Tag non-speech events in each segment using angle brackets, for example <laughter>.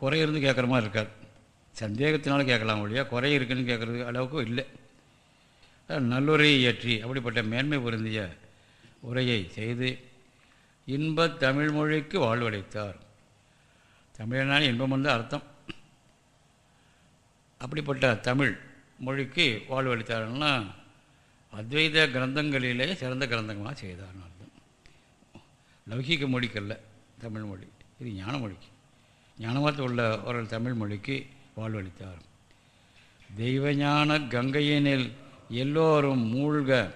குறை இருந்து கேட்குற மாதிரி இருக்காது. சந்தேகத்தினாலும் கேட்கலாம் ஒழியா குறை இருக்குன்னு கேட்குறது அளவுக்கு இல்லை. நல்லுரையை இயற்றி அப்படிப்பட்ட மேன்மை பொருந்திய உரையை செய்து இன்ப தமிழ் மொழிக்கு வாழ்வடைத்தார். தமிழனான இன்பம் வந்து அர்த்தம். அப்படிப்பட்ட தமிழ் மொழிக்கு வாழ்வளித்தார்னா அத்வைத கிரந்தங்களிலே சிறந்த கிரந்தங்களாக செய்தார்னு அர்த்தம். லௌகிக மொழிக்கல்ல தமிழ் மொழி. இது ஞான மொழிக்கு. ஞானமத்து உள்ள ஒரு தமிழ் மொழிக்கு வாழ்வளித்தார். தெய்வஞான கங்கையினில் எல்லோரும் மூழ்க.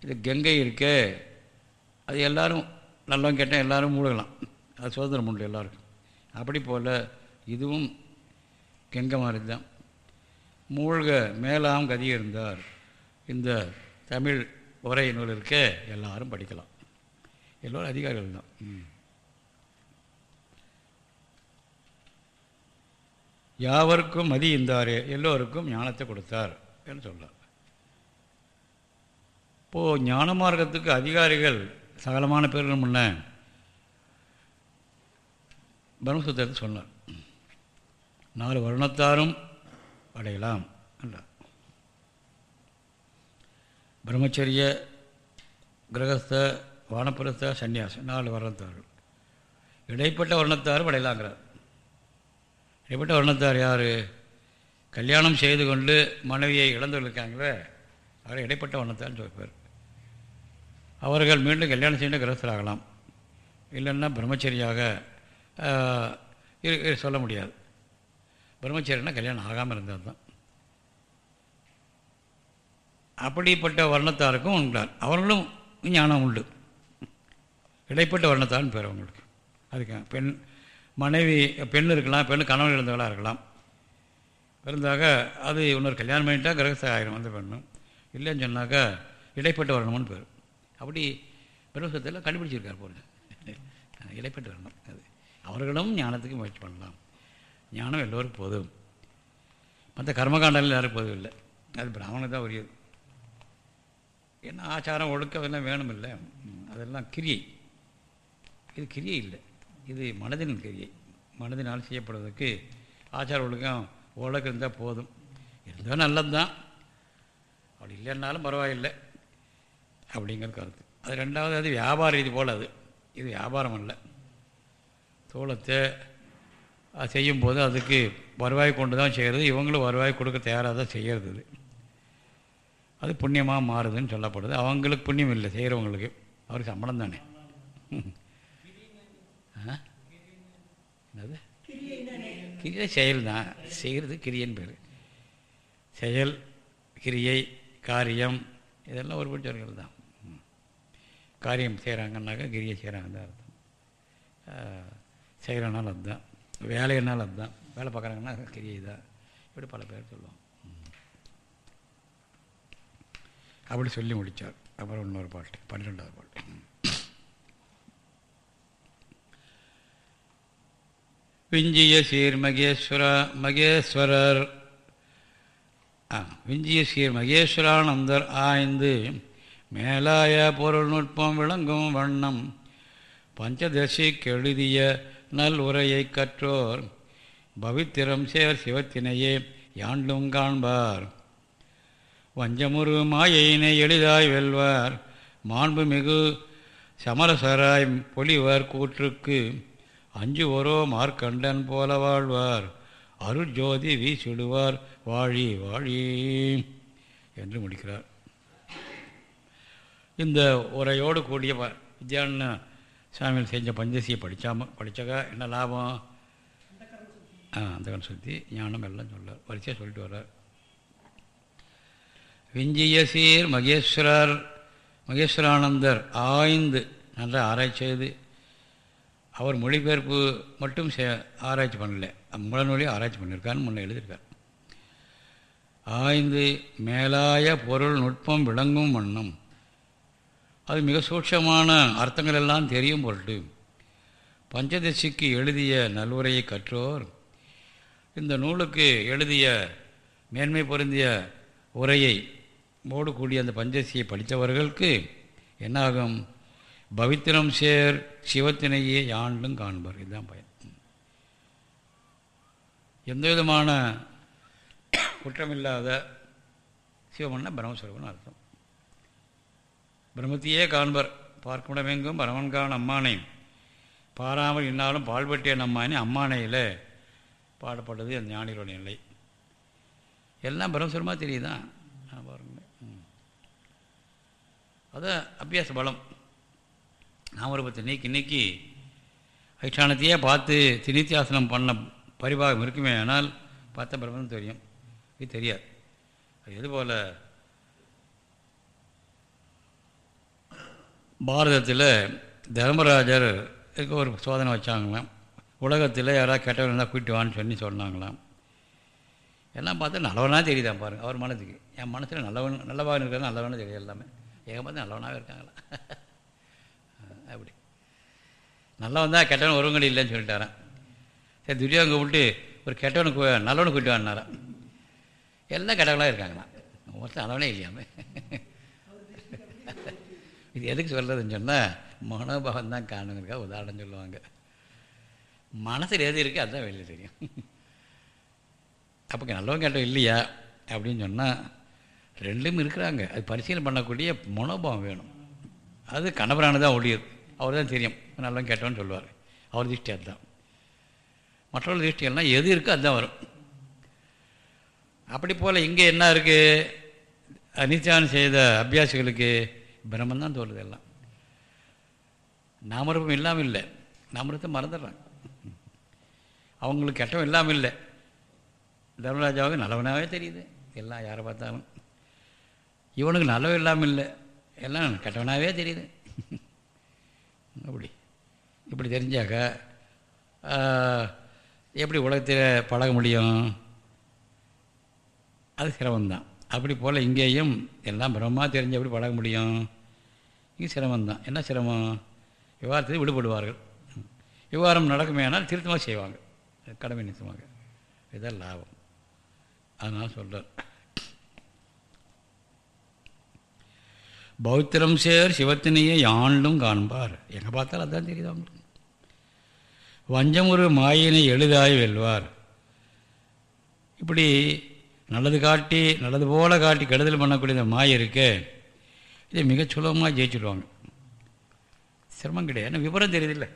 இது கங்கை இருக்கே. அது எல்லோரும் நல்லவங்க கேட்டால் எல்லோரும் மூழ்கலாம். அது சுதந்திரம் உண்டு எல்லாருக்கும். அப்படி போல் இதுவும் கெங்கை மாதிரி தான் மூழ்க மேலாம் கதி இருந்தார். இந்த தமிழ் உரை நூல் இருக்க எல்லாரும் படிக்கலாம். எல்லோரும் அதிகாரிகள் தான் யாவருக்கும் மதி இருந்தாரே எல்லோருக்கும் ஞானத்தை கொடுத்தார் என்று சொல்கிறார் இப்போது ஞான மார்க்கத்துக்கு அதிகாரிகள் சகலமான பேர்கள் முன்ன பிரம்மசூத்திரத்தை சொன்னார். நாலு வருணத்தாரும் அடையலாம் என்றார். பிரம்மச்சரிய கிரகஸ்த வானப்பிரஸ்த சன்னியாசம் நாலு வருணத்தார்கள். இடைப்பட்ட வருணத்தாரும் அடையலாங்கிறார். இடைப்பட்ட வருணத்தார் யார்? கல்யாணம் செய்து கொண்டு மனைவியை இழந்து இருக்காங்களே அவர் இடைப்பட்ட வர்ணத்தார்னு சொல்வார் அவர்கள் மீண்டும் கல்யாணம் செய்து கிரகஸ்தராகலாம். இல்லைன்னா பிரம்மச்சரியாக சொல்ல முடியாது. பிரம்மச்சரியனா கல்யாணம் ஆகாமல் இருந்தால் தான். அப்படிப்பட்ட வர்ணத்தாருக்கும் உண்டார். அவர்களும் ஞானம் உண்டு. இடைப்பட்ட வர்ணத்தார்னு பேர் அவங்களுக்கு. அதுக்கு பெண் மனைவி பெண் இருக்கலாம் பெண் கணவன் இருந்தவளாக இருக்கலாம். இருந்தாக அது இன்னொரு கல்யாணம் பண்ணிட்டா கிரகஸ்த ஆயிரம் அந்த பெண்ணும். இல்லைன்னு சொன்னாக்கா இடைப்பட்டு வரணும்னு பேர். அப்படி பிரம்மசத்தில் கண்டுபிடிச்சிருக்கார் போல. இடைப்பட்டு வரணும் அது. அவர்களும் ஞானத்துக்கு முயற்சி பண்ணலாம். ஞானம் எல்லோருக்கும் போதும். மற்ற கர்மகாண்டங்கள் யாரும் போதும் இல்லை அது பிராமணன் தான் உரியது. ஏன்னா ஆச்சாரம் ஒழுக்கம் அதெல்லாம் வேணும் இல்லை அதெல்லாம் கிரியை. இது கிரியை இல்லை. இது மனதின் கிரியை மனதினால் செய்யப்படுவதற்கு ஆச்சார ஒழுக்கம் ஒழுக்கம் இருந்தால் போதும். இருந்தால் நல்லது தான் அப்படி இல்லைன்னாலும் பரவாயில்லை அப்படிங்கிற கருத்து. அது ரெண்டாவது அது வியாபார இது போல் அது. இது வியாபாரம் அல்ல. தோளத்தை செய்யும்போது அதுக்கு வருவாய் கொண்டு தான் செய்கிறது இவங்களும் வருவாய் கொடுக்க தயாராக தான் செய்கிறது இது. அது புண்ணியமாக மாறுதுன்னு சொல்லப்படுது. அவங்களுக்கு புண்ணியம் இல்லை செய்கிறவங்களுக்கு அவருக்கு சம்பளம் தானே. என்னது? கிரியை செயல் தான். செய்கிறது கிரியன் பேர். செயல் கிரியை காரியம் இதெல்லாம் ஒரு படிச்சவர்கள் தான். காரியம் செய்கிறாங்கன்னாக்கா கிரியை செய்கிறாங்க தான் அர்த்தம். செய்கிறனால அதுதான். வேலைனால அதுதான். வேலை பார்க்குறாங்கன்னா கிரியை தான். இப்படி பல பேர் சொல்லுவோம் அப்படி சொல்லி முடித்தார். அப்புறம் இன்னொரு பாட்டு பன்னிரெண்டாவது பாட்டு. விஞ்சிய சீர் மகேஸ்வர மகேஸ்வரர். விஞ்சிய சீர் மகேஸ்வரானந்தர் ஆய்ந்து மேலாய பொருள் நுட்பம் விளங்கும் வண்ணம் பஞ்சதசி கெழுதிய நல் உரையை கற்றோர். பவித்திரம் சேர் சிவத்தினையே யாண்டும் காண்பார். வஞ்சமுரு மாயினை எளிதாய் வெல்வார். மாண்புமிகு சமரசராய் பொலிவர் கூற்றுக்கு அஞ்சு ஒரோ மார்க்கண்டன் போல வாழ்வார். அருஜோதி வீசிடுவார். வாழி வாழி என்று முடிக்கிறார். இந்த உரையோடு கூடிய வித்யான சாமியில் செஞ்ச பஞ்சசியை படித்தாம படித்தக்கா என்ன லாபம்? அந்த கண் சுற்றி ஞானம் எல்லாம் சொல்ல வரிசையாக சொல்லிட்டு வர்றார். விஞ்சிய சீர் மகேஸ்வரர் மகேஸ்வரானந்தர் ஆய்ந்து நல்லா ஆராய்ச்சி செய்து அவர் மொழிபெயர்ப்பு மட்டும் சே ஆராய்ச்சி பண்ணலை. முழநொழி ஆராய்ச்சி பண்ணியிருக்காருன்னு முன்னே எழுதியிருக்கார். ஆய்ந்து மேலாய பொருள் நுட்பம் விளங்கும் வண்ணம். அது மிக சூட்சமான அர்த்தங்கள் எல்லாம் தெரியும் பொருட்டு. பஞ்சதசிக்கு எழுதிய நல்வுரையை கற்றோர். இந்த நூலுக்கு எழுதிய மேன்மை பொருந்திய உரையை மோடு கூடிய அந்த பஞ்சதசியை படித்தவர்களுக்கு என்னாகும்? பவித்திரம் சேர் சிவத்தினையே யாண்டும் காண்பார். இதுதான் பயன். எந்த விதமான குற்றமில்லாத சிவமன்னா பிரம்மஸ்வரூபன் அர்த்தம். பிரம்மத்தையே காண்பர். பார்க்குமிடமெங்கும் பரமன்கான் அம்மானை. பாராமல் இன்னாலும் பால்பட்டிய நம்மானே அம்மானையில் பாடப்பட்டது அந்த ஞானிகளுடைய நிலை. எல்லாம் பிரம்மஸ்வரமாக தெரியுதான் பாருங்க. அதான் அபியாச பலம். நாமரூபத்தை நீக்கி நீக்கி அதிஷ்டானத்தையே பார்த்து தினித்தியாசனம் பண்ண பரிபாகம் இருக்குமே ஆனால் பார்த்த பிரபந்தம் தெரியும். இது தெரியாது. அது இதுபோல் பாரதத்தில் தர்மராஜர் ஒரு சோதனை வச்சாங்களாம். உலகத்தில் யாராவது கெட்டவன் இருந்தால் கூட்டிட்டு வான்னு சொல்லி சொன்னாங்களாம். எல்லாம் பார்த்தா நல்லவனாக தெரியுதான் பாருங்கள் அவர் மனதுக்கு. என் மனசில் நல்லவன் நல்லவாக இருக்கிறது நல்லவனாக தெரியும் எல்லாமே. ஏக நல்லவனாகவே இருக்காங்களா <laughs> அப்படி. நல்லவன் தான் கெட்டவன் ஒருவங்கடி இல்லைன்னு சொல்லிட்டாரான் சரி துரியோகம் விட்டு ஒரு கெட்டவனுக்கு நல்லவனு கூட்டி எல்லாம் கெட்டவங்களாக இருக்காங்களாம். ஒருத்தர் நல்லவனே இல்லையாமே. இது எதுக்கு சொல்கிறதுன்னு சொன்னால் மனோபாவம் தான் காணுங்கிறக்கா உதாரணம் சொல்லுவாங்க. மனசில் எது இருக்குது அதுதான் வெளியில் தெரியும். அப்போ நல்லவன் கெட்டவன் இல்லையா அப்படின்னு சொன்னால் ரெண்டும் இருக்கிறாங்க. அது பரிசீலனை பண்ணக்கூடிய மனோபாவம் வேணும். அது கணவரானு தான் அவர் தான் தெரியும். நல்லவன் கேட்டவன் சொல்லுவார். அவர் திருஷ்டி அதுதான். மற்றவர்கள் திருஷ்டியெல்லாம் எது இருக்கோ அதுதான் வரும். அப்படி போல் இங்கே என்ன இருக்குது நித்தியானம் செய்த அபியாசிகளுக்கு பிரம்மந்தான் தோல்றது எல்லாம். நாமரூபம் இல்லாமல் இல்லை. நாமரத்தை மறந்துடுறாங்க. அவங்களுக்கு கெட்டவன் இல்லாமல் இல்லை. தர்மராஜாவுக்கு நல்லவனாகவே தெரியுது. எல்லாம் யாரை பார்த்தாலும். இவனுக்கு நல்லவன் இல்லாமல் இல்லை. எல்லாம் கெட்டவனாகவே தெரியுது. அப்படி. இப்படி தெரிஞ்சாக்கா எப்படி உலகத்தில் பழக முடியும்? அது சிரமந்தான் அப்படி போல் இங்கேயும் எல்லாம் பிரம்மா தெரிஞ்சு எப்படி பழக முடியும்? இங்கே சிரமந்தான் என்ன சிரமம்? விவகாரத்தில் விடுபடுவார்கள். விவகாரம் நடக்குமேனால் திருத்தமாக செய்வாங்க. கடமை நிறுத்துவாங்க இதுதான் லாபம். அதனால் சொல்கிறார் பௌத்திரம் சேர் சிவத்தினையே யாண்டும் காண்பார். எங்கே பார்த்தாலும் அதுதான் தெரியுது அவங்களுக்கு வஞ்சம் ஒரு மாயினை எளிதாய் வெல்வார். இப்படி நல்லது காட்டி நல்லது போல காட்டி கெடுதல் பண்ணக்கூடிய இந்த மாய இருக்கு இதை மிக சுலபமாக ஜெயிச்சுடுவாங்க. சிரமம் கிடையாது. ஏன்னா விவரம் தெரியுதில்லை.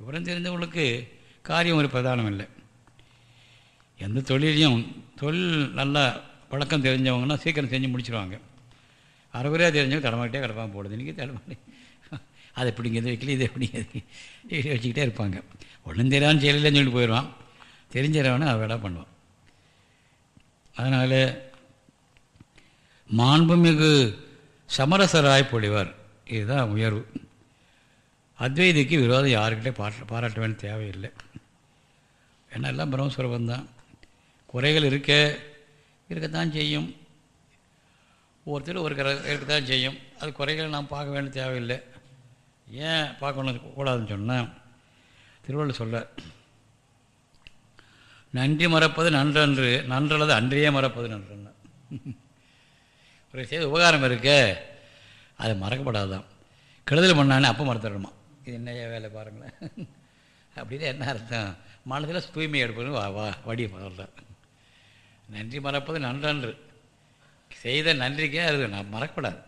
விவரம் தெரிந்தவங்களுக்கு காரியம் ஒரு பிரதானம் இல்லை. எந்த தொழிலையும் தொழில் நல்லா பழக்கம் தெரிஞ்சவங்கன்னா சீக்கிரம் செஞ்சு முடிச்சிடுவாங்க அரைகுறையாக தெரிஞ்சவங்க தடமாட்டே கிடப்பாங்க போடுது இன்றைக்கி தடமாட்டே. அதை பிடிங்கிறது இது வைக்கல இது இப்படி வச்சுக்கிட்டே இருப்பாங்க. ஒன்றும் தெரியாமல் செய்யலைன்னு சொல்லிட்டு போயிடுவான். தெரிஞ்சிடவனே அதை விட பண்ணுவான். அதனால் மாண்புமிகு சமரசராய் பொழிவார். இதுதான் உயர்வு. அத்வைதிக்கு விரோதம் யாருக்கிட்டே பாட்ட பாராட்ட வேண்டிய தேவையில்லை. ஏன்னா எல்லாம் பிரம்மஸ்வரபந்தான் குறைகள் இருக்க இருக்கத்தான் செய்யும். ஒவ்வொருத்தரும் ஒரு இருக்க இருக்கத்தான் செய்யும். அது குறைகளை நாம் பார்க்க வேண்டிய தேவையில்லை. ஏன் பார்க்கணும் கூடாதுன்னு சொன்னால் திருவள்ளுவர் சொல்ல நன்றி மறப்பது நன்றன்று நன்றல்லது அன்றையே மறப்பது நன்றுன்னு. <laughs> ஒரு செய்த உபகாரம் இருக்க அது மறக்கப்படாதான். கெடுதல் பண்ணானே அப்போ மறந்துடணுமா? இது என்ன வேலை பாருங்களேன். <laughs> அப்படின்னு என்ன அர்த்தம்? மனதில் தூய்மை எடுப்பதுன்னு வா வா வடி சொல்கிறார் நன்றி மறப்பது நன்றன்று செய்த நன்றிக்கே அது நான் மறக்கப்படாது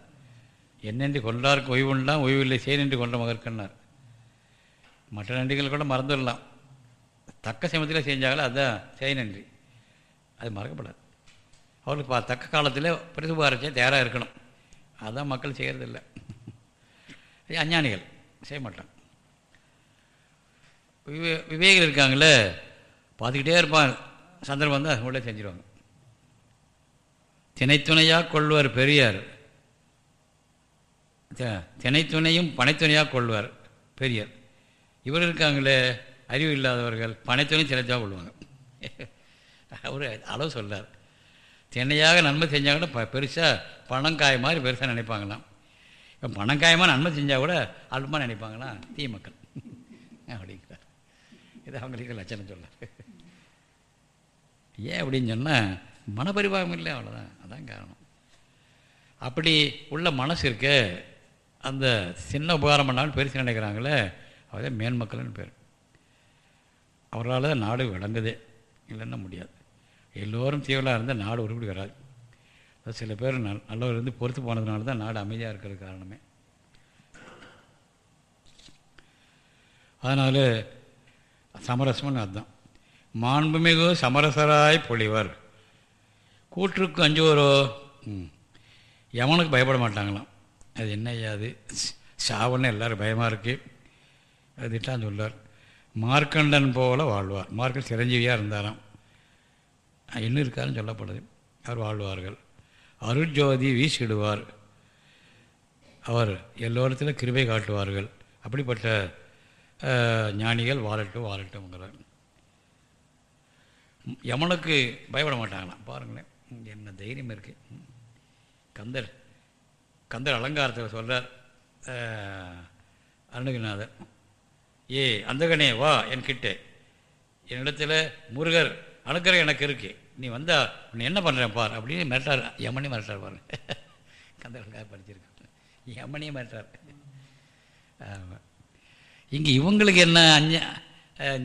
என்னென்று கொண்டாருக்கு ஓய்வுண்டாம் ஓய்வில்லை செய் நின்று கொண்ட மகற்கண்ணார். மற்ற நன்றிகள் கூட மறந்துடலாம். தக்க சமயத்தில் செஞ்சாங்களோ அதுதான் செய் நன்றி. அது மறக்கப்படாது. அவர்களுக்கு பா தக்க காலத்தில் பிரதிபாரிச்சே தயாராக இருக்கணும். அதுதான் மக்கள் செய்கிறதில்ல அஞ்ஞானிகள் செய்ய மாட்டாங்க. விவே விவேகிகள் இருக்காங்களே பார்த்துக்கிட்டே இருப்பான் சந்தர்ப்பம் வந்து அது கூட செஞ்சிருவாங்க. தினைத்துணையாக கொள்வர் பெரியார். தினைத்துணையும் பனைத்துணையாக கொள்வார் பெரியார். இவர் இருக்காங்களே அறிவு இல்லாதவர்கள் பனைத்துணையும் தினைத்தாக கொள்வாங்க. அவர் அளவு சொல்கிறார் தினையாக நன்மை செஞ்சால் கூட பெருசாக பணம் காய மாதிரி பெருசாக நினைப்பாங்களாம். இப்போ பணம் காயமாக நன்மை செஞ்சால் கூட அல்பமாக நினைப்பாங்களாம் தீ மக்கள். அப்படிங்கிறார். இது அவங்களுக்கு லட்சணம் சொல்ல ஏன் அப்படின்னு சொன்னால் மனப்பரிபாகம் இல்லை அவ்வளோதான் அதான் காரணம். அப்படி உள்ள மனசு இருக்க அந்த சின்ன உபகாரம் பண்ணாலும் பெருசு நினைக்கிறாங்களே அவதான் மேன்மக்கள்னு பேர். அவரால் தான் நாடு விளங்குதே. இல்லைன்னா முடியாது. எல்லோரும் தீவிரமாக இருந்தால் நாடு உருப்படி வராது. சில பேர் நல் நல்லவர் இருந்து பொறுத்து போனதுனால தான் நாடு அமைதியாக இருக்கிறது காரணமே. அதனால் சமரசம்னு அதுதான் மாண்புமிகு சமரசராய் பொழிவர். கூற்றுக்கு அஞ்சுவரோ? ம் யமனுக்கு பயப்பட மாட்டாங்களாம். அது என்ன ஐயாது சாவன்னு எல்லோரும் பயமாக இருக்குது அது திட்டான் சொல்லார் மார்க்கண்டன் போல வாழ்வார். மார்க்கன் சிரஞ்சீவியாக இருந்தாராம். இன்னும் இருக்காருன்னு சொல்லப்படுது. அவர் வாழ்வார்கள். அருட்ஜோதி வீசிடுவார். அவர் எல்லோரத்திலும் கிருபை காட்டுவார்கள். அப்படிப்பட்ட ஞானிகள் வாழட்டும் வாழட்டும்ங்கிறார். யமனுக்கு பயப்பட மாட்டாங்களாம். பாருங்களேன். என்ன தைரியம் இருக்குது கந்தர் கந்தர் அலங்காரத்தில் சொல்கிறார் அருணகிரிநாதர் ஏ அந்தகனே வா என்கிட்ட என்னிடத்தில் முருகர் அணுக்கரை எனக்கு இருக்கு. நீ வந்தால் உன்னை என்ன பண்ணுறேன் பார் அப்படின்னு மிரட்டார். யமனே மிரட்டார் பாரு <laughs> கந்தர் படிச்சிருக்க யமனே மிரட்டார். ஆமாம் இங்கே இவங்களுக்கு என்ன அஞ்ச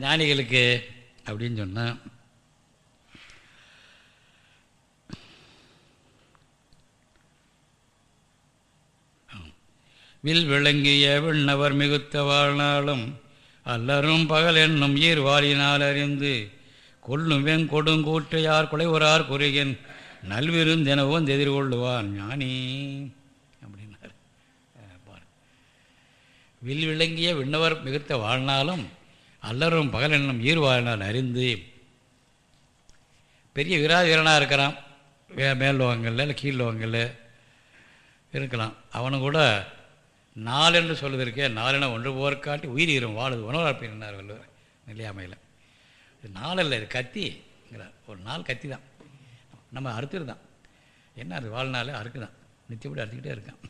ஞானிகளுக்கு அப்படின்னு சொன்னால் வில் விளங்கிய விண்ணவர் மிகுத்த வாழ்நாளும் அல்லரும் பகல் என்னும் ஈர் வாழினால் அறிந்து கொள்ளும் வெங் குலைவரார் குறுகின் நல்விருந்தெனவும் எதிர்கொள்ளுவான் ஞானி. அப்படின்னார். வில் விளங்கிய விண்ணவர் மிகுத்த வாழ்நாளும் அல்லரும் பகல் என்னும் ஈர் வாழினால் அறிந்து பெரிய விராத வீரனாக இருக்கிறான். வே மேல் லோகங்களில் இல்லை கீழ் லோகங்களில் இருக்கலாம். அவனு கூட நாலு என்று சொல்வதற்கே நாலென ஒன்று போர்க்காட்டி உயிரிரும் வாழுது உணவரப்பினார் வள்ளுவர்? நிலையாமையில் இது இது கத்திங்கிறார். ஒரு நாள் கத்தி தான் நம்ம அறுத்துரு தான். என்ன அது வாழ்நாள் அறுக்கு தான் நித்தியப்படி அறுத்துக்கிட்டே இருக்கான்.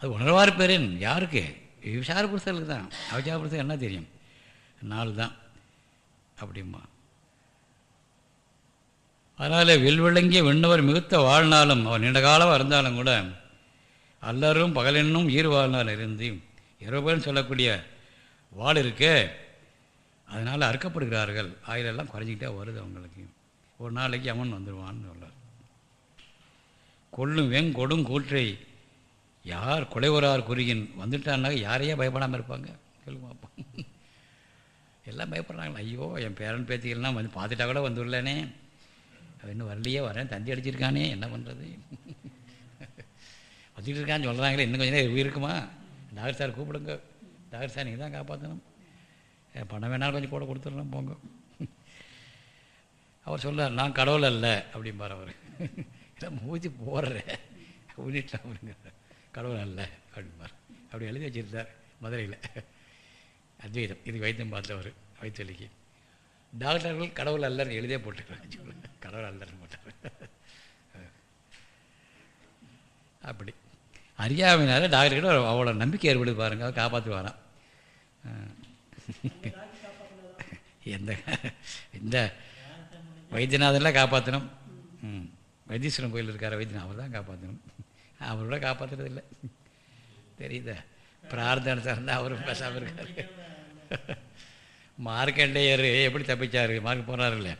அது உணர்வார் பேரேன் யாருக்கு? விசார புருஷர்களுக்கு தான். அவசார புருஷன் என்ன தெரியும்? நாள் தான். அப்படிமா அதனால் வெல்விளங்கிய விண்ணவர் மிகுத்த வாழ்நாளும் அவர் நீண்ட காலமாக இருந்தாலும் கூட அல்லரும் பகலென்னும் ஈர் வாழ்நாள் இருந்து இரவு சொல்லக்கூடிய வாழ் இருக்கே. அதனால் அறுக்கப்படுகிறார்கள். ஆயிலெல்லாம் குறைஞ்சிக்கிட்டே வருது அவங்களுக்கு. ஒரு நாளைக்கு அவன் வந்துடுவான்னு சொல்கிறார் கொள்ளும் வெங் கொடும் கூற்றை யார் கொலைவரார் குறுகின்? வந்துட்டான்னாக்க யாரையே பயப்படாமல் இருப்பாங்க? கேள்வி எல்லாம் பயப்படுறாங்களா. ஐயோ என் பேரன் பேத்திகள்லாம் வந்து பார்த்துட்டா கூட வந்துடலனே. இன்னும் வரலையே வரேன். தந்தி அடிச்சிருக்கானே. என்ன பண்ணுறது வச்சுக்கிட்டு இருக்கான்னு சொல்கிறாங்களே இன்னும் கொஞ்சம் நேரம் இருக்குமா? டாக்டர் சார் கூப்பிடுங்க. டாக்டர் சார் நீங்கள் தான் காப்பாற்றணும் பணம் வேணாலும் கொஞ்சம் கூட கொடுத்துடலாம் போங்க. அவர் சொல்லார் நான் கடவுள் அல்ல அப்படிம்பார் அவர். இல்லை மூச்சு போடுறேன் ஊனிட்டு அவருங்க. கடவுள் அல்ல அப்படிம்பார். அப்படி எழுதி வச்சுருந்தார் மதுரையில். அத்வைதம். இது வைத்தியம் பார்த்தவர் வைத்தலிக்கு டாக்டர்கள் கடவுள் அல்லன்னு எழுதே போட்டுக்கிறாங்க. கடவுள் அல்லன்னு போட்டார் அப்படி. அறியாமையினால டாக்டர்கிட்ட அவ்வளோ நம்பிக்கை ஏற்படுது பாருங்க. அவர் காப்பாற்றுவாராம் எந்த இந்த வைத்தியநாதன்லாம் காப்பாற்றணும் ம் வைத்தீஸ்வரன் கோயில் இருக்கார். வைத்தியன் அவர் தான் காப்பாற்றணும் அவரோட காப்பாற்றுறது இல்லை. தெரியுதா? பிரார்த்தனை சார்ந்தால் அவரும் பேசாமல் இருக்கார். மார்க்கண்டேயர் எப்படி தப்பிச்சார்? மார்க் போனார்ல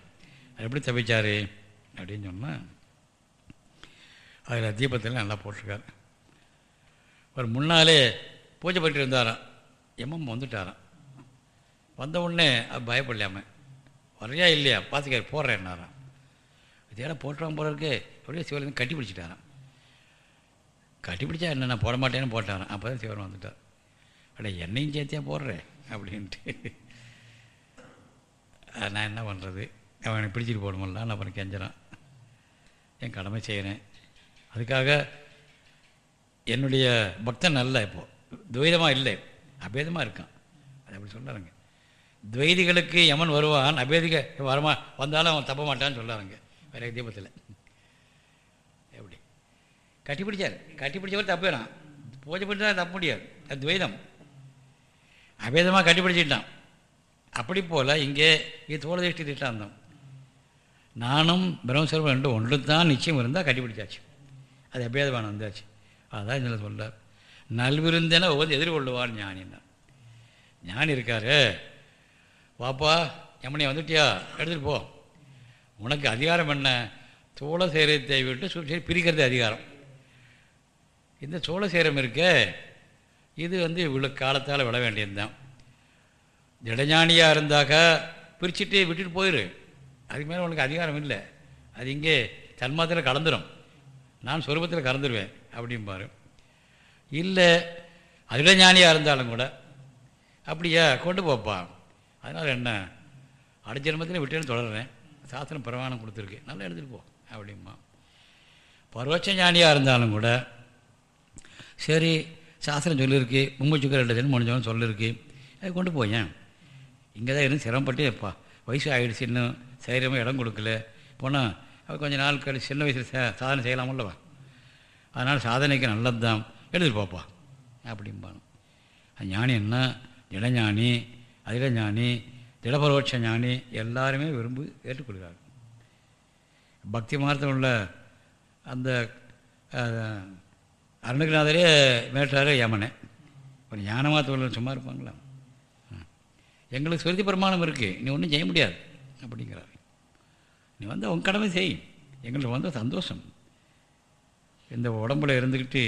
எப்படி தப்பிச்சார்? அப்படின்னு சொன்னால் அதில் தீபத்தில் நல்லா போட்டிருக்கார். அவர் முன்னாலே பூஜை பண்ணிட்டு இருந்தாராம். எம்மம் வந்துட்டாராம். வந்த உடனே அது பயப்படலாம. வரையா இல்லையா? பார்த்துக்கார் போடுறேன்னாராம் இதெல்லாம் போட்டுருவாங்க போல இருக்கு. அப்படியே சிவலிங்கம் கட்டி பிடிச்சிட்டாரான் கட்டி பிடிச்சா என்ன நான் போட மாட்டேன்னு போட்டாரான் அப்போ தான் சிவன் வந்துட்டார். அட என்னையும் சேர்த்தியா போடுறேன் அப்படின்ட்டு. நான் என்ன பண்ணுறது அவனை பிடிச்சிட்டு போடணும்ல நான் அப்புறம் கெஞ்சிறான். என் கடமை செய்கிறேன் அதுக்காக என்னுடைய பக்தன் அல்ல இப்போது துவைதமாக இல்லை. அபேதமாக இருக்கான். அது அப்படி சொல்கிறாருங்க துவைதிகளுக்கு யமன் வருவான் அபேதிக வரமா வந்தாலும் அவன் தப்ப மாட்டான்னு சொல்கிறாங்க வேற தீபத்தில் எப்படி? கட்டி பிடிச்சார். கட்டி பிடிச்சவர் தப்பு பூஜை பண்ணிட்டு தப்ப முடியாது. அது துவைதம். அபேதமாக கட்டி பிடிச்சிட்டான். அப்படி போல் இங்கே இது தோழதிஷ்டி திட்டாந்தம் நானும் பிரம்மஸ்வரூபம் ரெண்டும் ஒன்று தான் நிச்சயம் இருந்தால் கட்டிப்பிடிச்சாச்சு அது அபேதமான வந்தாச்சு. அதான் இதில் சொல்கிறார் நல்விருந்தென ஒவ்வொரு எதிர்கொள்ளுவார் ஞானின்னா. ஞானி இருக்காரு. வாப்பா எம்மனையை வந்துட்டியா? எடுத்துகிட்டு போ. உனக்கு அதிகாரம் என்ன? சோழ சேரத்தை விட்டு சுற்றி பிரிக்கிறது அதிகாரம். இந்த சோழ சேரம் இருக்க. இது வந்து இவ்வளோ காலத்தால் விட வேண்டியது தான் திடஞானியாக இருந்தாக்கா பிரிச்சுட்டு விட்டுட்டு போயிரு. அதுக்கு மேலே உனக்கு அதிகாரம் இல்லை. அது இங்கே தன்மாத்திரம் கலந்துரும். நான் சொரூபத்தில் கலந்துருவேன். அப்படிம்பாரு இல்லை அதிடஞானியாக இருந்தாலும் கூட அப்படியா கொண்டு போப்பா. அதனால் என்ன? அடிஜன்மத்தில் விட்டேன்னு தொடர்றேன். சாஸ்திரம் பிரமாணம் கொடுத்துருக்கு. நல்லா எடுத்துகிட்டு போ அப்படிம்பா. பரோட்ச ஞானியாக இருந்தாலும் கூட சரி சாஸ்திரம் சொல்லியிருக்கு மும்பச்சுக்கு ரெண்டு தினம் முடிஞ்சவன் சொல்லியிருக்கு அது கொண்டு போயேன் இங்கே தான் இருந்து சிரமப்பட்டு எப்பா வயசு ஆகிடுச்சு இன்னும் சைரியமாக இடம் கொடுக்கல. போனால் அவள் கொஞ்சம் நாள் கழிச்சு சின்ன வயசில் சாதனை செய்யலாமல்லவா? அதனால் சாதனைக்கு நல்லது தான் எடுத்துகிட்டு போப்பா. அப்படிம்பாங்க அது ஞானி என்ன? திடஞானி அதிலஞானி திடபரோட்ச ஞானி எல்லாருமே விரும்பி ஏற்றுக்கொள்கிறார்கள். பக்தி மார்த்தம் உள்ள அந்த அருணகிரிநாதரே மேட்டாரே யமனை. ஒரு உள்ள சும்மா இருப்பாங்களா? எங்களுக்கு சுருதி பிரமாணம் இருக்குது நீ ஒன்றும் செய்ய முடியாது. அப்படிங்கிறார். நீ வந்து உன் கடமை செய். எங்களுக்கு வந்து சந்தோஷம். இந்த உடம்புல இருந்துக்கிட்டு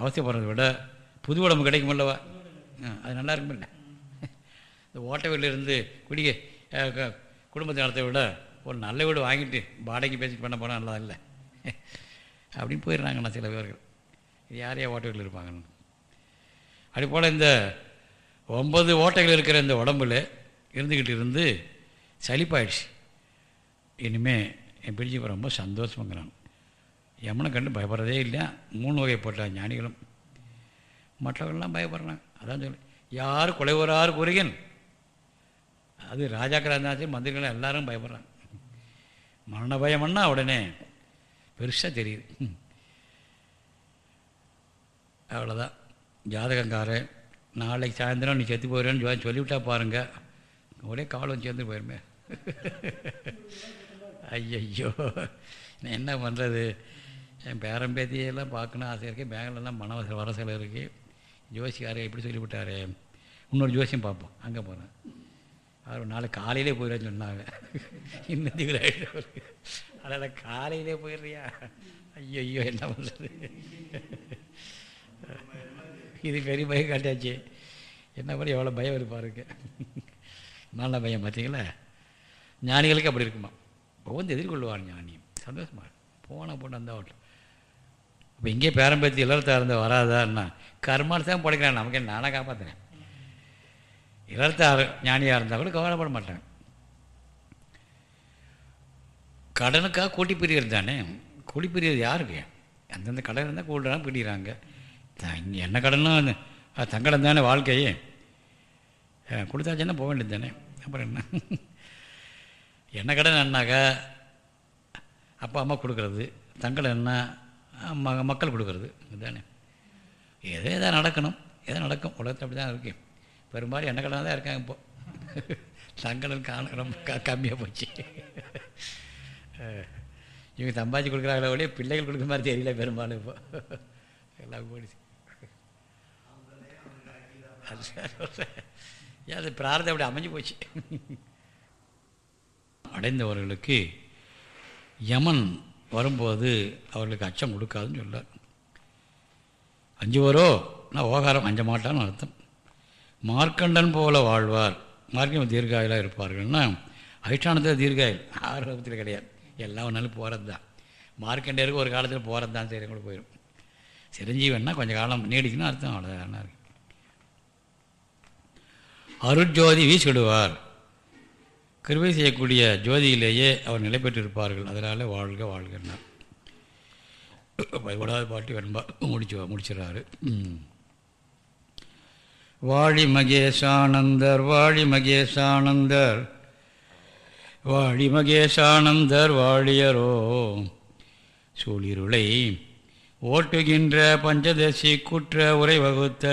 அவசியப்படுறதை விட புது உடம்பு கிடைக்குமல்லவா அது நல்லா இருக்குமில்ல இந்த ஓட்ட வீட்டிலிருந்து குடிக்க குடும்பத்தை நடத்த விட ஒரு நல்ல வீடு வாங்கிட்டு வாடகைக்கு பேசிட்டு பண்ண போனால் நல்லா இல்லை. அப்படின்னு போயிடுறாங்கண்ணா சில பேர்கள். இது யார் யார் ஓட்ட வீட்டில் இருப்பாங்கன்னு. அப்படி போல் இந்த ஒன்பது ஓட்டைகள் இருக்கிற இந்த உடம்புல இருந்துக்கிட்டு இருந்து சளிப்பாயிடுச்சு. இனிமேல் என் பிடிச்சி ரொம்ப சந்தோஷமாங்கிறான் யமனை கண்டு பயப்படுறதே இல்லை. மூணு வகைப்பட்ட ஞானிகளும். மற்றவர்கள்லாம் பயப்படுறாங்க. அதான் சொல்லி. யார் கொலைவராறு குறுகன் அது ராஜாக்களாக இருந்தாலும் சரி மந்திரிகள் எல்லாரும் பயப்படுறாங்க. மரண பயம்னா உடனே பெருசாக தெரியுது. அவ்வளோதான் ஜாதகங்காரன் நாளைக்கு சாயந்தரம் நீ செத்து போயிடுவேன்னு சொல்லிவிட்டா பாருங்கள் ஒரே காலம் சேர்ந்து போயிருமே. ஐயையோ. என்ன பண்ணுறது என் பேரம்பேத்தியெல்லாம் பார்க்கணும் ஆசை இருக்குது பேங்கிலெல்லாம் மன வரசல் இருக்குது ஜோசிக்காரர் எப்படி சொல்லிவிட்டாரு இன்னொரு ஜோசியம் பார்ப்போம். அங்கே போனேன் அவர் நாளை காலையிலே போயிடுறேன்னு சொன்னாங்க. இன்னும் திகிலாயிட்டு அதனால் காலையிலே போயிடுறியா? ஐயோ ஐயோ என்ன பண்ணுறது இது பெரிய பயம் காட்டியாச்சு. என்ன பண்ணி எவ்வளோ பயம் இருப்பாருங்க நல்ல பயம் பார்த்தீங்களா? ஞானிகளுக்கு அப்படி இருக்குமா? ஒவ்வொன்று எதிர்கொள்வார் ஞானியம் சந்தோஷமா போனால் போட்டு வந்தால் இப்போ இங்கே பேரம்பத்தி இளர்த்தா இருந்தால் வராதான்னா கர்மானு தான் படைக்கிறான் நமக்கு நானாக காப்பாற்றுறேன் இளர்த்தார் ஞானியாக இருந்தால் கூட கவலைப்பட மாட்டேன். கடனுக்காக கூட்டி பிரியர் தானே? கூலி பிரியர் யாருக்கு? அந்தந்த கடன் இருந்தால் கூடுறாங்க பிடிக்கிறாங்க என்ன கடனும் தங்கடம் தானே வாழ்க்கையே. கொடுத்தாச்சுன்னா போக வேண்டியது தானே. அப்புறம் என்ன? என்ன கடன் என்னாக்கா அப்பா அம்மா கொடுக்குறது. தங்கடம் என்ன? ம மக்கள் கொடுக்குறது. இதுதானே எதோ எதாவது நடக்கணும். எதோ நடக்கும். உலகத்தில் அப்படி தான் இருக்கு. பெரும்பாலும் என்ன கடன் தான் இருக்காங்க இப்போ. தங்கடன் காண ரொம்ப க கம்மியாக போச்சு. இவங்க சம்பாதிச்சு கொடுக்குறாங்களே ஒழிய பிள்ளைகள் கொடுக்குற மாதிரி தெரியல பெரும்பாலும் இப்போ. எல்லாம் போயிடுச்சு. அது ஏன் அது பிரார்த்தம் அப்படி அமைஞ்சு போச்சு? அடைந்தவர்களுக்கு யமன் வரும்போது அவர்களுக்கு அச்சம் கொடுக்காதுன்னு சொல்லார் அஞ்சுவரோ நான் ஓகாரம் அஞ்ச மாட்டான்னு அர்த்தம். மார்க்கண்டன் போல வாழ்வார். மார்க்கம் தீர்காயிலாக இருப்பார்கள்னா அதிஷ்டானத்தில் தீர்காயில் ஆரோக்கியத்தில் கிடையாது. எல்லா ஒன்றாலும் போகிறது தான் மார்க்கண்டருக்கு ஒரு காலத்தில் போகிறது தான் சரி கூட போயிடும் சிரஞ்சீவன்னா கொஞ்சம் காலம் நீடிக்கணும் அர்த்தம் அவ்வளோதான் இருக்கு? அருட்ஜோதி வீசிடுவார். கிருவை செய்யக்கூடிய ஜோதியிலேயே அவர் நிலை பெற்றிருப்பார்கள். அதனால் வாழ்க வாழ்கிறார் பயப்படாத பாட்டி வெண்பா முடிச்சு முடிச்சிடறாரு. வாழி மகேஷானந்தர் வாழி மகேஷானந்தர் வாழி மகேஷானந்தர் வாழியரோ சூழிருளை ஓட்டுகின்ற பஞ்சதசி குற்ற உரை வகுத்த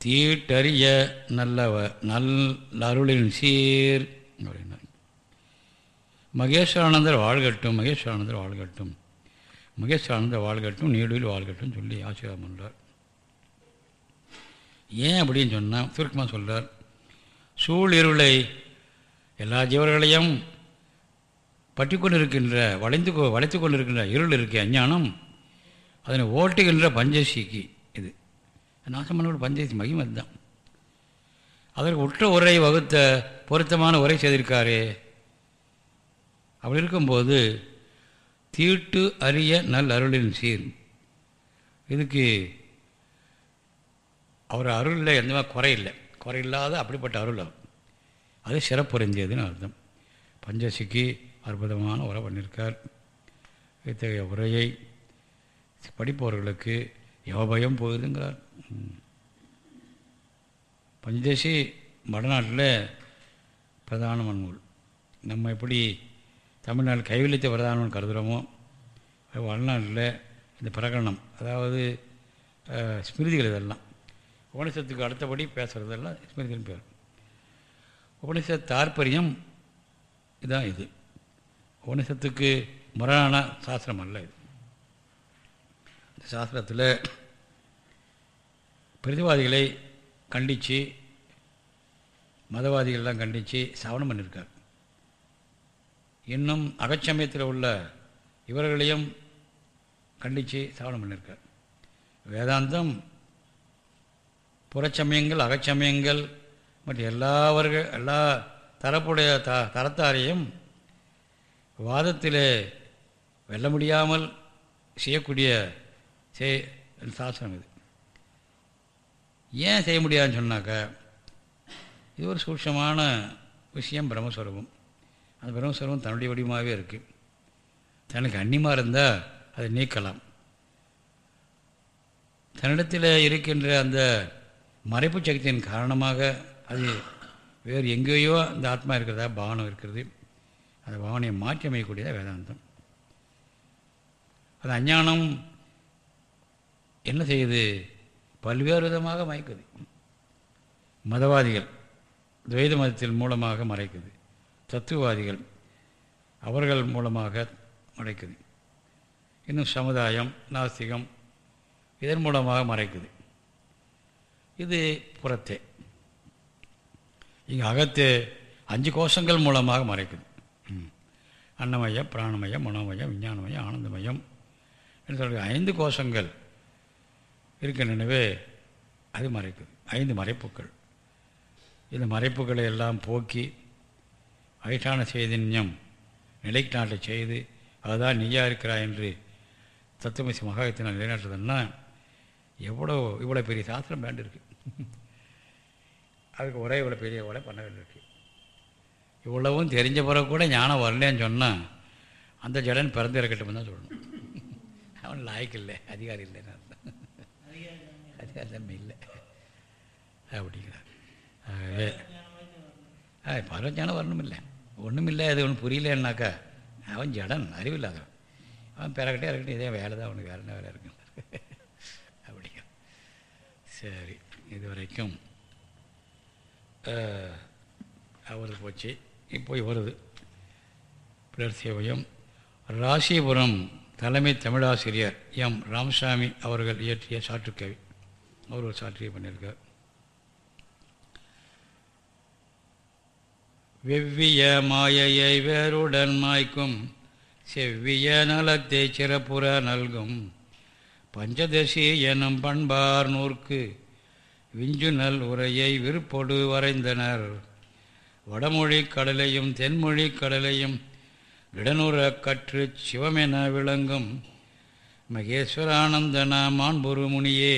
தீட்டறிய நல்லவ நல் அருளின் சீர். அப்படின்னார் மகேஸ்வரானந்தர் வாழ்கட்டும் மகேஸ்வரானந்தர் வாழ்கட்டும். மகேஸ்வரானந்தர் வாழ்கட்டும் நீடுவில் வாழ்கட்டும் சொல்லி ஆசீர்வாதம் பண்ணுறார் ஏன் அப்படின்னு சொன்னால் சுருக்கமாக சொல்கிறார் சூழ் இருளை எல்லா ஜீவர்களையும் பற்றி கொண்டிருக்கின்ற வளைந்து கொ வளைத்து கொண்டிருக்கின்ற இருள் இருக்க அஞ்ஞானம் அதனை ஓட்டுகின்ற பஞ்சசிக்கு நாசமனோட பஞ்சசி மகிமை அதுதான். அதற்கு உற்ற உரை வகுத்த பொருத்தமான உரை செய்திருக்காரே. அப்படி இருக்கும்போது தீட்டு அறிய நல் அருளின் சீர். இதுக்கு அவர் அருளில் எந்த மாதிரி குறை இல்லை. குறை இல்லாத அப்படிப்பட்ட அருள் அவர். அது சிறப்புறிஞ்சியதுன்னு அர்த்தம். பஞ்சசிக்கு அற்புதமான உரை பண்ணியிருக்கார் இத்தகைய உரையை படிப்பவர்களுக்கு யோபயம் போகுதுங்கிறார். பஞ்சதசி வடநாட்டில் பிரதான நூல் நம்ம எப்படி தமிழ்நாட்டில் கைவிழித்த பிரதானம் கருதுகிறோமோ வடநாட்டில் இந்த பிரகடனம் அதாவது ஸ்மிருதிகள் இதெல்லாம். உபனிஷத்துக்கு அடுத்தபடி பேசுகிறதெல்லாம் ஸ்மிருதின்னு பேர். உபனிஷ தாற்பயம் இதுதான் இது. உபனிஷத்துக்கு முரணான சாஸ்திரம் அல்ல இது. இந்த சாஸ்திரத்தில் பிரதிவாதிகளை கண்டித்து மதவாதிகள்லாம் கண்டித்து சவணம் பண்ணியிருக்கார் இன்னும் அகச்சமயத்தில் உள்ள இவர்களையும் கண்டித்து சவணம் பண்ணியிருக்கார் வேதாந்தம் புறச்சமயங்கள் அகச்சமயங்கள் மற்றும் எல்லாவர்கள் எல்லா தரப்புடைய த தரத்தாரையும் வாதத்தில் வெல்ல முடியாமல் செய்யக்கூடிய செய் சாசனம் இது. ஏன் செய்ய முடியாதுன்னு சொன்னாக்கா இது ஒரு சூட்சமான விஷயம் பிரம்மஸ்வரூபம். அந்த பிரம்மஸ்வரூபம் தன்னுடைய வடிவமாகவே இருக்குது தனக்கு அந்நியமாக இருந்தால் அதை நீக்கலாம். தன்னிடத்தில் இருக்கின்ற அந்த மறைப்பு சக்தியின் காரணமாக அது வேறு எங்கேயோ அந்த ஆத்மா இருக்கிறதா பாவனம் இருக்கிறது. அந்த பாவனையை மாற்றி அமையக்கூடியதாக வேதாந்தம். அது அஞ்ஞானம் என்ன செய்யுது? பல்வேறு விதமாக மயக்குது மதவாதிகள் துவைத மதத்தின் மூலமாக மறைக்குது. தத்துவவாதிகள் அவர்கள் மூலமாக மறைக்குது. இன்னும் சமுதாயம் நாஸ்திகம் இதன் மூலமாக மறைக்குது. இது புறத்தே. இங்கே அகத்தே அஞ்சு கோஷங்கள் மூலமாக மறைக்குது. அன்னமயம் பிராணமயம் மனோமயம் விஞ்ஞானமயம் ஆனந்தமயம். என்று சொல்கிற ஐந்து கோஷங்கள் இருக்கின்றனவே அது மறைக்குது ஐந்து மறைப்புக்கள் இந்த மறைப்புகளை எல்லாம் போக்கி அதிஷ்டான சைதன்யம் நிலைநாட்டை செய்து அதுதான் நீயா இருக்கிறாய் என்று தத்துவமசி மகாயத்தினால் நிலைநாட்டுறதுன்னா எவ்வளோ இவ்வளோ பெரிய சாஸ்திரம் வேண்டியிருக்கு. அதுக்கு ஒரே இவ்வளோ பெரிய உரை பண்ண வேண்டியிருக்கு. இவ்வளவும் தெரிஞ்ச பிறகு கூட ஞானம் வரலன்னு சொன்னால் அந்த ஜடன் பிறந்து இறக்கட்டும் தான் சொல்லணும். அவன் லாய்க்கு இல்லை அதிகாரி இல்லை எல்லாமே இல்லை அப்படிங்கிறார் ஆகவே ஆ பரவஞானம் வரணும் இல்லை ஒன்றும் இல்லை அது ஒன்றும் புரியலன்னாக்கா அவன் ஜடன் அறிவில்லாதவன். அவன் பிறகட்டே இருக்கட்டும் இதே வேலை தான் அவனுக்கு வேறு என்ன வேலை இருக்கு? அப்படிங்க சரி இது வரைக்கும் அவரு போச்சு இப்போ வருது பிறர் சேவையும் ராசிபுரம் தலைமை தமிழாசிரியர் எம். ராமசாமி அவர்கள் இயற்றிய சாற்றுக்கவி அவர் ஒரு சாட்சியை பண்ணியிருக்கார். வெவ்விய மாயையை வேறுடன் மாய்க்கும் செவ்விய நலத்தை சிறப்புற நல்கும். பஞ்சதசி எனும் பண்பார் நூற்கு விஞ்சுநல் உரையை விருப்பொடு வரைந்தனர். வடமொழி கடலையும் தென்மொழி கடலையும் இடனுற கற்று சிவமென விளங்கும். மகேஸ்வரானந்தன மாண்புரு முனியே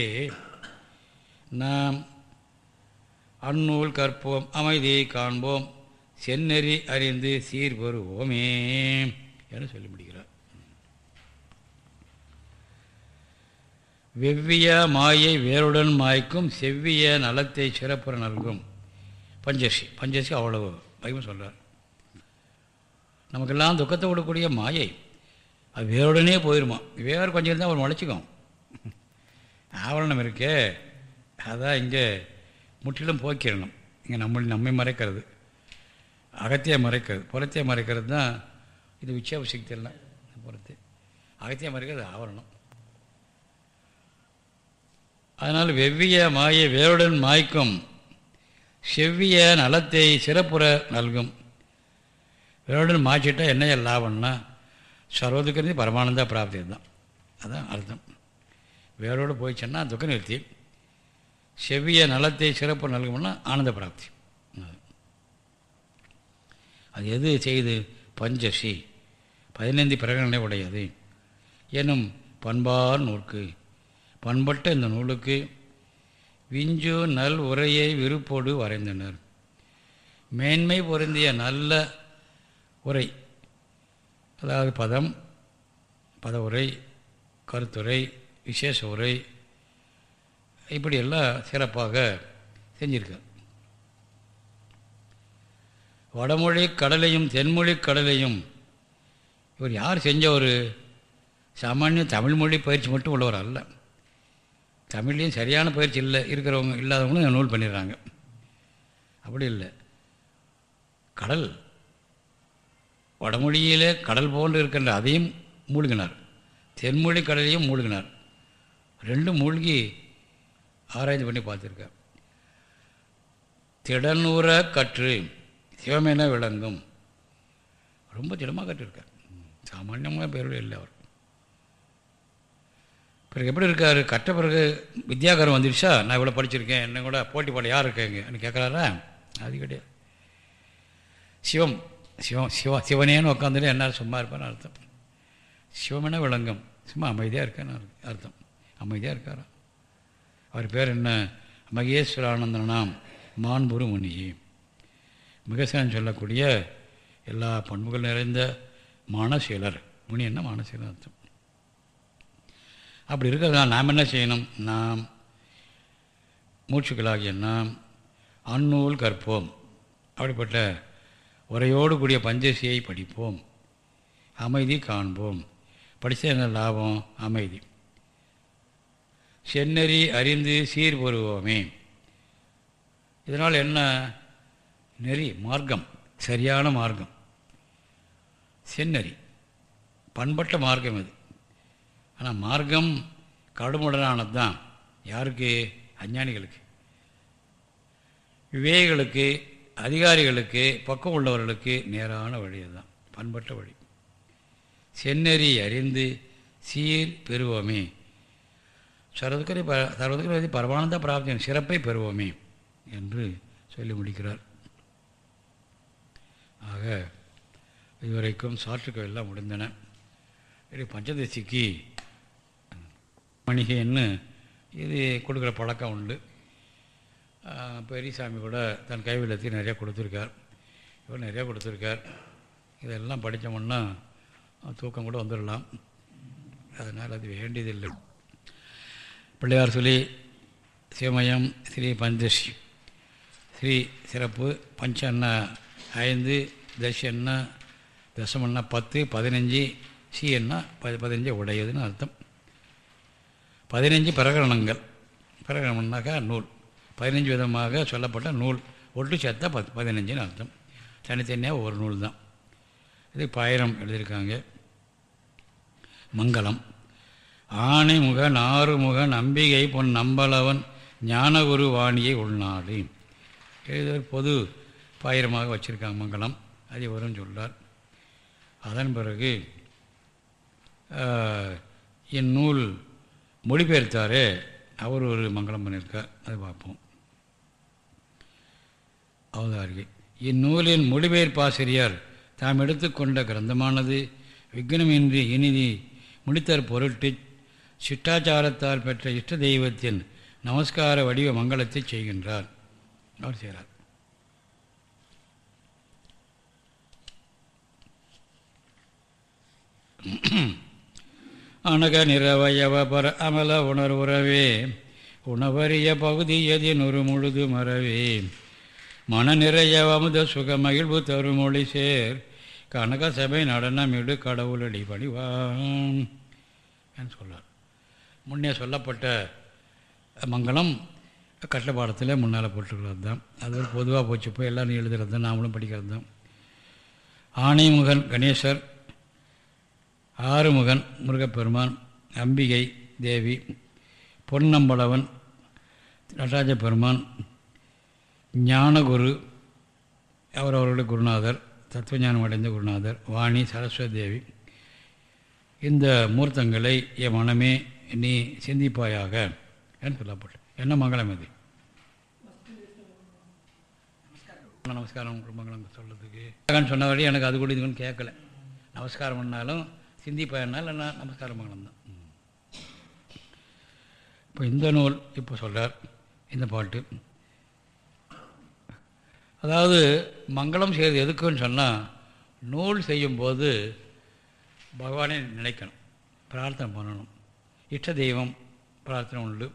நாம் அந்நூல் கற்போம் அமைதியை காண்போம் செந்நெறி அறிந்து சீர்பெறுவோமே என சொல்லி முடிகிறார் வெவ்விய மாயை வேருடன் மாய்க்கும் செவ்விய நலத்தை சிறப்புற நல்கும். பஞ்சசி பஞ்சசி அவ்வளவு மகிமை சொல்கிறார் நமக்கெல்லாம் துக்கத்தை விடக்கூடிய மாயை அது வேருடனே போயிடுமா வேறு கொஞ்சம் இருந்தால் அவன் முளைச்சிக்கும். ஆவரணம் இருக்கே. அதான் இங்கே முற்றிலும் போக்கிடணும் இங்கே நம்ம நம்மை மறைக்கிறது. அகத்தியை மறைக்கிறது. புறத்தையை மறைக்கிறது தான் இது விட்சேப சக்தி எல்லாம் புறத்தை. அகத்தியை மறைக்கிறது ஆவரணம். அதனால் வெவ்விய மாயை வேருடன் மாய்க்கும். செவ்விய நலத்தை சிறப்புற நல்கும். வேருடன் மாய்ச்சிட்டா என்ன லாபம்னா சர்வதுக்கிறது பரமானந்த பிராப்தி தான் அதான் அர்த்தம். வேரோடு போயிடுச்சுன்னா துக்க நிறுத்தி செவ்விய நலத்தை சிறப்பு நல்கும்னா ஆனந்த பிராப்தி. அது. எது செய்து? பஞ்சசி. பதினைந்து பிரகடனை உடையது. எனும் பண்பார் நூற்கு. பண்பட்ட இந்த நூலுக்கு விஞ்சு நல் உரையை விருப்போடு வரைந்தனர். மேன்மை பொருந்திய நல்ல உரை. அதாவது பதம் பத உரை கருத்துரை விசேஷ உரை இப்படியெல்லாம் சிறப்பாக செஞ்சிருக்கார். வடமொழி கடலையும் தென்மொழி கடலையும் இவர் யார் செஞ்ச ஒரு சாமானிய தமிழ் மொழி பயிற்சி மட்டும் உள்ளவர் அல்ல. தமிழ்லேயும் சரியான பயிற்சி இல்லை இருக்கிறவங்க இல்லாதவங்களும் நூல் பண்ணிடுறாங்க. அப்படி இல்லை. கடல் வடமொழியிலே கடல் போன்று இருக்கின்ற அதையும் மூழ்கினார். தென்மொழி கடலையும் மூழ்கினார். ரெண்டும் மூழ்கி ஆராய்ந்து பண்ணி பார்த்துருக்கார் திடனூர கற்று சிவமென விளங்கும். ரொம்ப திடமாக கட்டிருக்கார் சாமானியமாக பேரில் இல்லை அவர். பிறகு எப்படி இருக்கார்? கட்ட பிறகு வித்யாகரம் வந்துடுச்சா நான் இவ்வளோ படிச்சிருக்கேன். என்ன கூட போட்டி பாட யார் இருக்கேங்க? கேட்குறாரா? அது கிடையாது. சிவம் சிவம் சிவா சிவனேன்னு உட்காந்துட்டு என்ன சும்மா இருப்பான்னு அர்த்தம். சிவமென விளங்கும். சும்மா அமைதியாக இருக்கேன்னு அர்த்தம். அமைதியாக இருக்காரா? அவர் பேர் என்ன? மகேஸ்வரானந்தனாம் மான்புரு முனி மிகசான் சொல்லக்கூடிய எல்லா பண்புகள் நிறைந்த மானசீலர். முனி என்ன மானசீலர் அர்த்தம்? அப்படி இருக்கிறதா நாம் என்ன செய்யணும்? நாம் மூச்சுக்களாகிய நாம் அந்நூல் கற்போம். அப்படிப்பட்ட உரையோடு கூடிய பஞ்சசியை படிப்போம். அமைதி காண்போம். படித்த என்ன லாபம்? அமைதி. செந்நெறி அறிந்து சீர் பெறுவோமே இதனால் என்ன? நெறி மார்க்கம் சரியான மார்க்கம். செந்நெறி பண்பட்ட மார்க்கம் இது. ஆனால் மார்க்கம் கடுமுடனானது தான் யாருக்கு? அஞ்ஞானிகளுக்கு. விவேகிகளுக்கு அதிகாரிகளுக்கு பக்கம் உள்ளவர்களுக்கு நேரான வழி அதுதான் பண்பட்ட வழி. செந்நெறி அறிந்து சீர் பெறுவோமே. சர்வதுக்கரை ப சர்வதுக்கரை பரமானந்த பிராப்தியின் சிறப்பை பெறுவோமே என்று சொல்லி முடிக்கிறார். ஆக இதுவரைக்கும் சாற்றுக்கள் எல்லாம் முடிந்தன. இது பஞ்சதசிக்கு மணிகைன்னு இது கொடுக்குற பழக்கம் உண்டு. பெரியசாமி கூட தன் கைவிலத்தையும் நிறையா கொடுத்துருக்கார். இவர் நிறையா கொடுத்துருக்கார். இதெல்லாம் படித்தோம்னா தூக்கம் கூட வந்துடலாம். அதனால் அது வேண்டியதில்லை. பிள்ளையார் சொல்லி சிவமயம் ஸ்ரீ பஞ்சர்ஷி ஸ்ரீ சிறப்பு பஞ்ச அண்ணா ஐந்து தசன்னா தசமன்னா பத்து பதினஞ்சு சி என்ன பதி பதினஞ்சு உடையதுன்னு அர்த்தம். பதினஞ்சு பிரகரணங்கள். பிரகரணம்னாக்கா நூல். பதினஞ்சு விதமாக சொல்லப்பட்ட நூல். ஒட்டு சேர்த்தா பத் பதினஞ்சுன்னு அர்த்தம். தனித்தனியாக ஒரு நூல் தான் இது பாயிரம் எழுதியிருக்காங்க. மங்களம். ஆணை முகன் நம்பிகை பொன் நம்பளவன் ஞானகுரு வாணியை உள்நாடு. இது பொது பாயிரமாக வச்சுருக்காங்க மங்களம். அது வரும் சொல்றார். அதன் பிறகு இந்நூல் மொழிபெயர்த்தாரே அவர் ஒரு மங்களம் பண்ணியிருக்கார். அதை பார்ப்போம். அவதாரிகை இந்நூலின் மொழிபெயர்ப்பாசிரியர் தாம் எடுத்துக்கொண்ட கிரந்தமானது விக்னமின்றி இனிதி முடித்தற் பொருட்டு சிட்டாச்சாரத்தால் பெற்ற இஷ்ட தெய்வத்தின் நமஸ்கார வடிவ மங்களத்தை செய்கின்றார். அவர் செய்கிறார். அணக நிறவயவ பர அமல உணர்வுறவே உணவறிய பகுதியதின் ஒரு முழுது மறவே. மன நிறைய அமுத சுக மகிழ்வு தருமொழி சேர் கனக சபை நடனமிடு கடவுளடி பணிவான் என்று சொல்லார் முன்னே சொல்லப்பட்ட மங்களம் கட்டப்பாடத்தில் முன்னால் போட்டுக்கிறது தான் அது ஒரு பொதுவாக போச்சு. போய் எல்லோரும் எழுதுறது தான் நாமளும் படிக்கிறது தான் ஆணைமுகன் கணேசர் ஆறுமுகன் முருகப்பெருமான் அம்பிகை தேவி பொன்னம்பளவன் நடராஜ பெருமான் ஞானகுரு அவர் அவர்களுடைய குருநாதர் தத்துவஞானம் அடைந்த குருநாதர் வாணி சரஸ்வதி தேவி. இந்த மூர்த்தங்களை என் மனமே நீ சிந்திப்பாயாக. என்று சொல்லப்பட்டு என்ன மங்களம் இது? நமஸ்காரம். மங்களம் சொல்கிறதுக்கு சொன்னபடி எனக்கு அது கூட இதுன்னு கேட்கல. நமஸ்காரம் பண்ணாலும் சிந்திப்பாயனால் நான் நமஸ்காரம் மங்களம் தான். இப்போ இந்த நூல் இப்போ சொல்கிறார் இந்த பாட்டு. அதாவது மங்களம் செய்கிறது எதுக்குன்னு சொன்னால் நூல் செய்யும்போது பகவானை நினைக்கணும். பிரார்த்தனை பண்ணணும். இஷ்ட தெய்வம் பிரார்த்தனை உண்டு.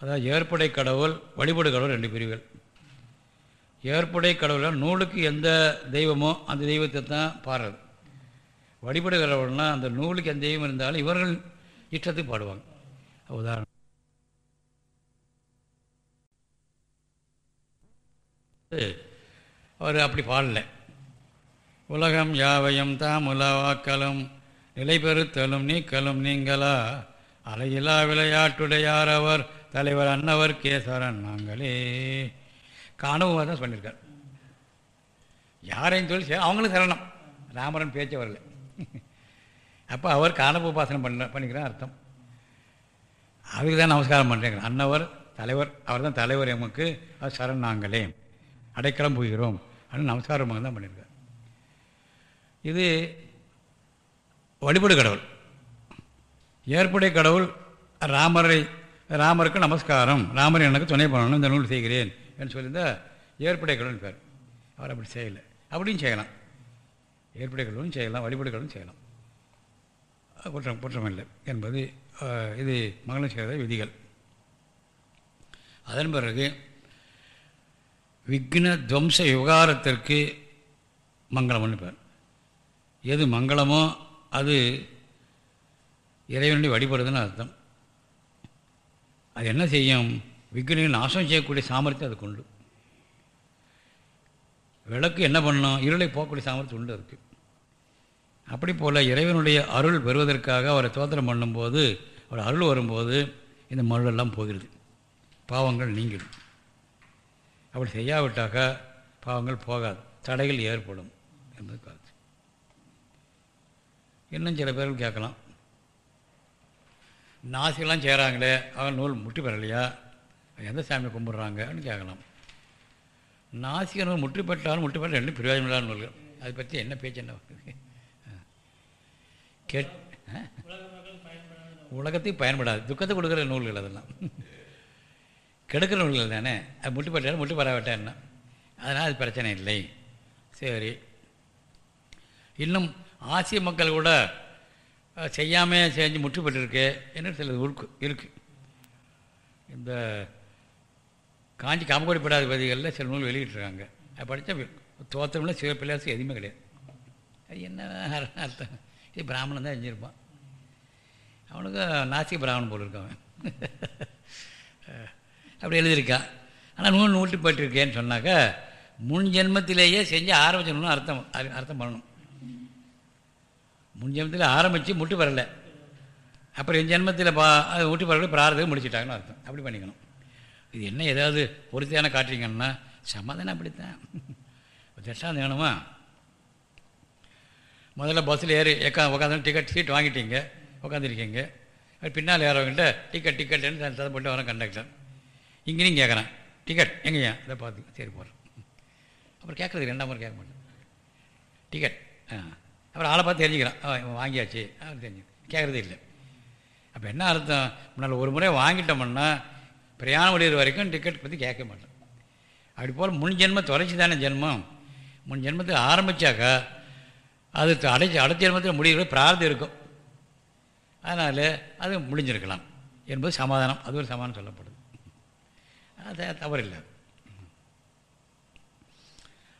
அதாவது ஏற்படை கடவுள் வழிபடு கடவுள் ரெண்டு பிரிவுகள். ஏற்புடை கடவுளால் நூலுக்கு எந்த தெய்வமோ அந்த தெய்வத்தை தான் பாடுறது. வழிபடு கடவுள்னால் அந்த நூலுக்கு எந்த தெய்வம் இருந்தாலும் இவர்கள் இஷ்டத்துக்கு பாடுவாங்க. உதாரணம் அவர் அப்படி பாடலை. உலகம் யாவையும் தாம் உலவாக்கலும். நிலை பெறுத்தலும் நீக்கலும் நீங்களா? அலையிலா விளையாட்டுடையார் அவர் தலைவர் அன்னவர் கேசவரன் நாங்களே. காணவும் தான் சொல்லியிருக்கார். யாரையும் சொல்லி அவங்களும் சரணம். ராமரன் பேச்சு வரல அப்போ அவர் காணவ உபாசனம் பண்ண பண்ணிக்கிறேன் அர்த்தம். அவருக்கு தான் நமஸ்காரம் பண்ணுறேங்க அன்னவர் தலைவர் அவர் தான் தலைவர் எமக்கு. அது சரண் நாங்களே. அடைக்கலம் போகிறோம் அப்படின்னு நமஸ்காரம் தான் பண்ணியிருக்கார். இது வழிபடு கடவுள். ஏற்புடைய கடவுள் ராமரை ராமருக்கு நமஸ்காரம். ராமர் எனக்கு துணை பண்ணணும் இந்த நூல் செய்கிறேன் என்று சொல்லியிருந்தால் ஏற்புடைய கடவுள் பேர். அவர் அப்படி செய்யலை. அப்படியும் செய்யலாம். ஏற்புடைய கடவுளும் செய்யலாம் வழிபடு கடவுளும் செய்யலாம். குற்றம் குற்றம் இல்லை என்பது இது மங்களம் செய்கிற விதிகள். அதன் பிறகு விக்ன துவம்ச விவகாரத்திற்கு மங்களம்னு பேர். எது மங்களமோ அது இறைவனுடைய வழிபடுதுன்னு அர்த்தம். அது என்ன செய்யும்? விக்னிகள் நாசம் செய்யக்கூடிய சாமர்த்தியம் அது கொண்டு விளக்கு என்ன பண்ணும் இருளை போகக்கூடிய சாமர்த்தியம் உண்டு அதுக்கு. அப்படி போல் இறைவனுடைய அருள் பெறுவதற்காக அவரை தோத்திரம் பண்ணும்போது அவர் அருள் வரும்போது இந்த மருளெல்லாம் போகிறது. பாவங்கள் நீங்கிடும். அப்படி செய்யாவிட்டாக்கா பாவங்கள் போகாது. தடைகள் ஏற்படும் என்பது இன்னும் சில பேர்கள் கேட்கலாம். நாசிகெல்லாம் செய்கிறாங்களே அவன் நூல் முட்டி பெறலையா? எந்த சாமியை கும்பிட்றாங்கன்னு கேட்கலாம். நாசிக நூல் முற்றி பெற்றாலும் முற்றி பெற்ற பிரயோஜனம் இல்லாத நூல்கள். அதை பற்றி என்ன பேச்சு என்ன? கேட் உலகத்துக்கு பயன்படாது. துக்கத்தை கொடுக்குற நூல்கள் அதெல்லாம். கெடுக்கிற நூல்கள் தானே? அது முட்டு பெற்றாலும் முட்டு பெறாவிட்டா என்ன? அதனால் அது பிரச்சனை இல்லை. சரி. இன்னும் ஆசிய மக்கள் கூட செய்யாமல் செஞ்சு முற்று என்று என்ன சிலது உருக்கு இருக்குது இந்த காஞ்சி காமகோடி படாத பதிகளில் சில நூல் வெளியிட்ருக்காங்க அது படித்தா தோத்திரமில்ல சிவப்பிள்ளாசு எதுவுமே கிடையாது. அது என்ன அர்த்தம்? இது பிராமணன் தான் செஞ்சுருப்பான். அவனுக்கு நாசிக பிராமணன் போல் இருக்கான் அப்படி எழுதியிருக்கான் ஆனால் நூல் நூட்டி போயிட்டுருக்கேன்னு சொன்னாக்கா முன் ஜென்மத்திலேயே செஞ்சு ஆரம்பிச்சணும்னு அர்த்தம் அர்த்தம் பண்ணணும். முன் ஜென்மத்தில் ஆரம்பித்து முட்டு வரலை. அப்புறம் என் ஜென்மத்தில் பா அது முட்டு வரல பிரார்த்தம் முடிச்சிட்டாங்கன்னு அர்த்தம். அப்படி பண்ணிக்கணும். இது என்ன ஏதாவது பொருத்தியான காட்டுறீங்கன்னா சமாதானம் அப்படித்தான். <laughs> தட்சாந்தம் வேணுமா முதல்ல பஸ்ஸில் ஏறி எக்கா உட்காந்து டிக்கெட் சீட் வாங்கிட்டீங்க. உட்காந்துருக்கீங்க பின்னால் ஏறவங்கிட்ட டிக்கெட் டிக்கெட்டுன்னு சத்தம் போட்டு வரேன் கண்டக்டர் இங்கேயும் கேட்குறேன் டிக்கெட் எங்கேயா இதை பார்த்து சரி போகிறேன் அப்புறம் கேட்குறதுக்கு ரெண்டாம் முறை கேட்க மாட்டேன். டிக்கெட் ஆ அப்புறம் ஆளை பார்த்து தெரிஞ்சுக்கிறான். வாங்கியாச்சு. அது தெரிஞ்சு கேட்குறது இல்லை. அப்போ என்ன அர்த்தம்? முன்னால் ஒரு முறை வாங்கிட்டோம்னா பிரயாணம் முடிகிற வரைக்கும் டிக்கெட் பற்றி கேட்க மாட்டேன். அப்படி போல் முன் ஜென்மம் தொலைச்சி தானே ஜென்மம். முன் ஜென்மத்தை ஆரம்பித்தாக்கா அது அடைச்சி அடுத்த ஜென்மத்தில் முடிகிற பிரார்த்தம் இருக்கும். அதனால் அது முடிஞ்சிருக்கலாம் என்பது சமாதானம். அது ஒரு சமாதானம் சொல்லப்படுது. அது தவறில்லை.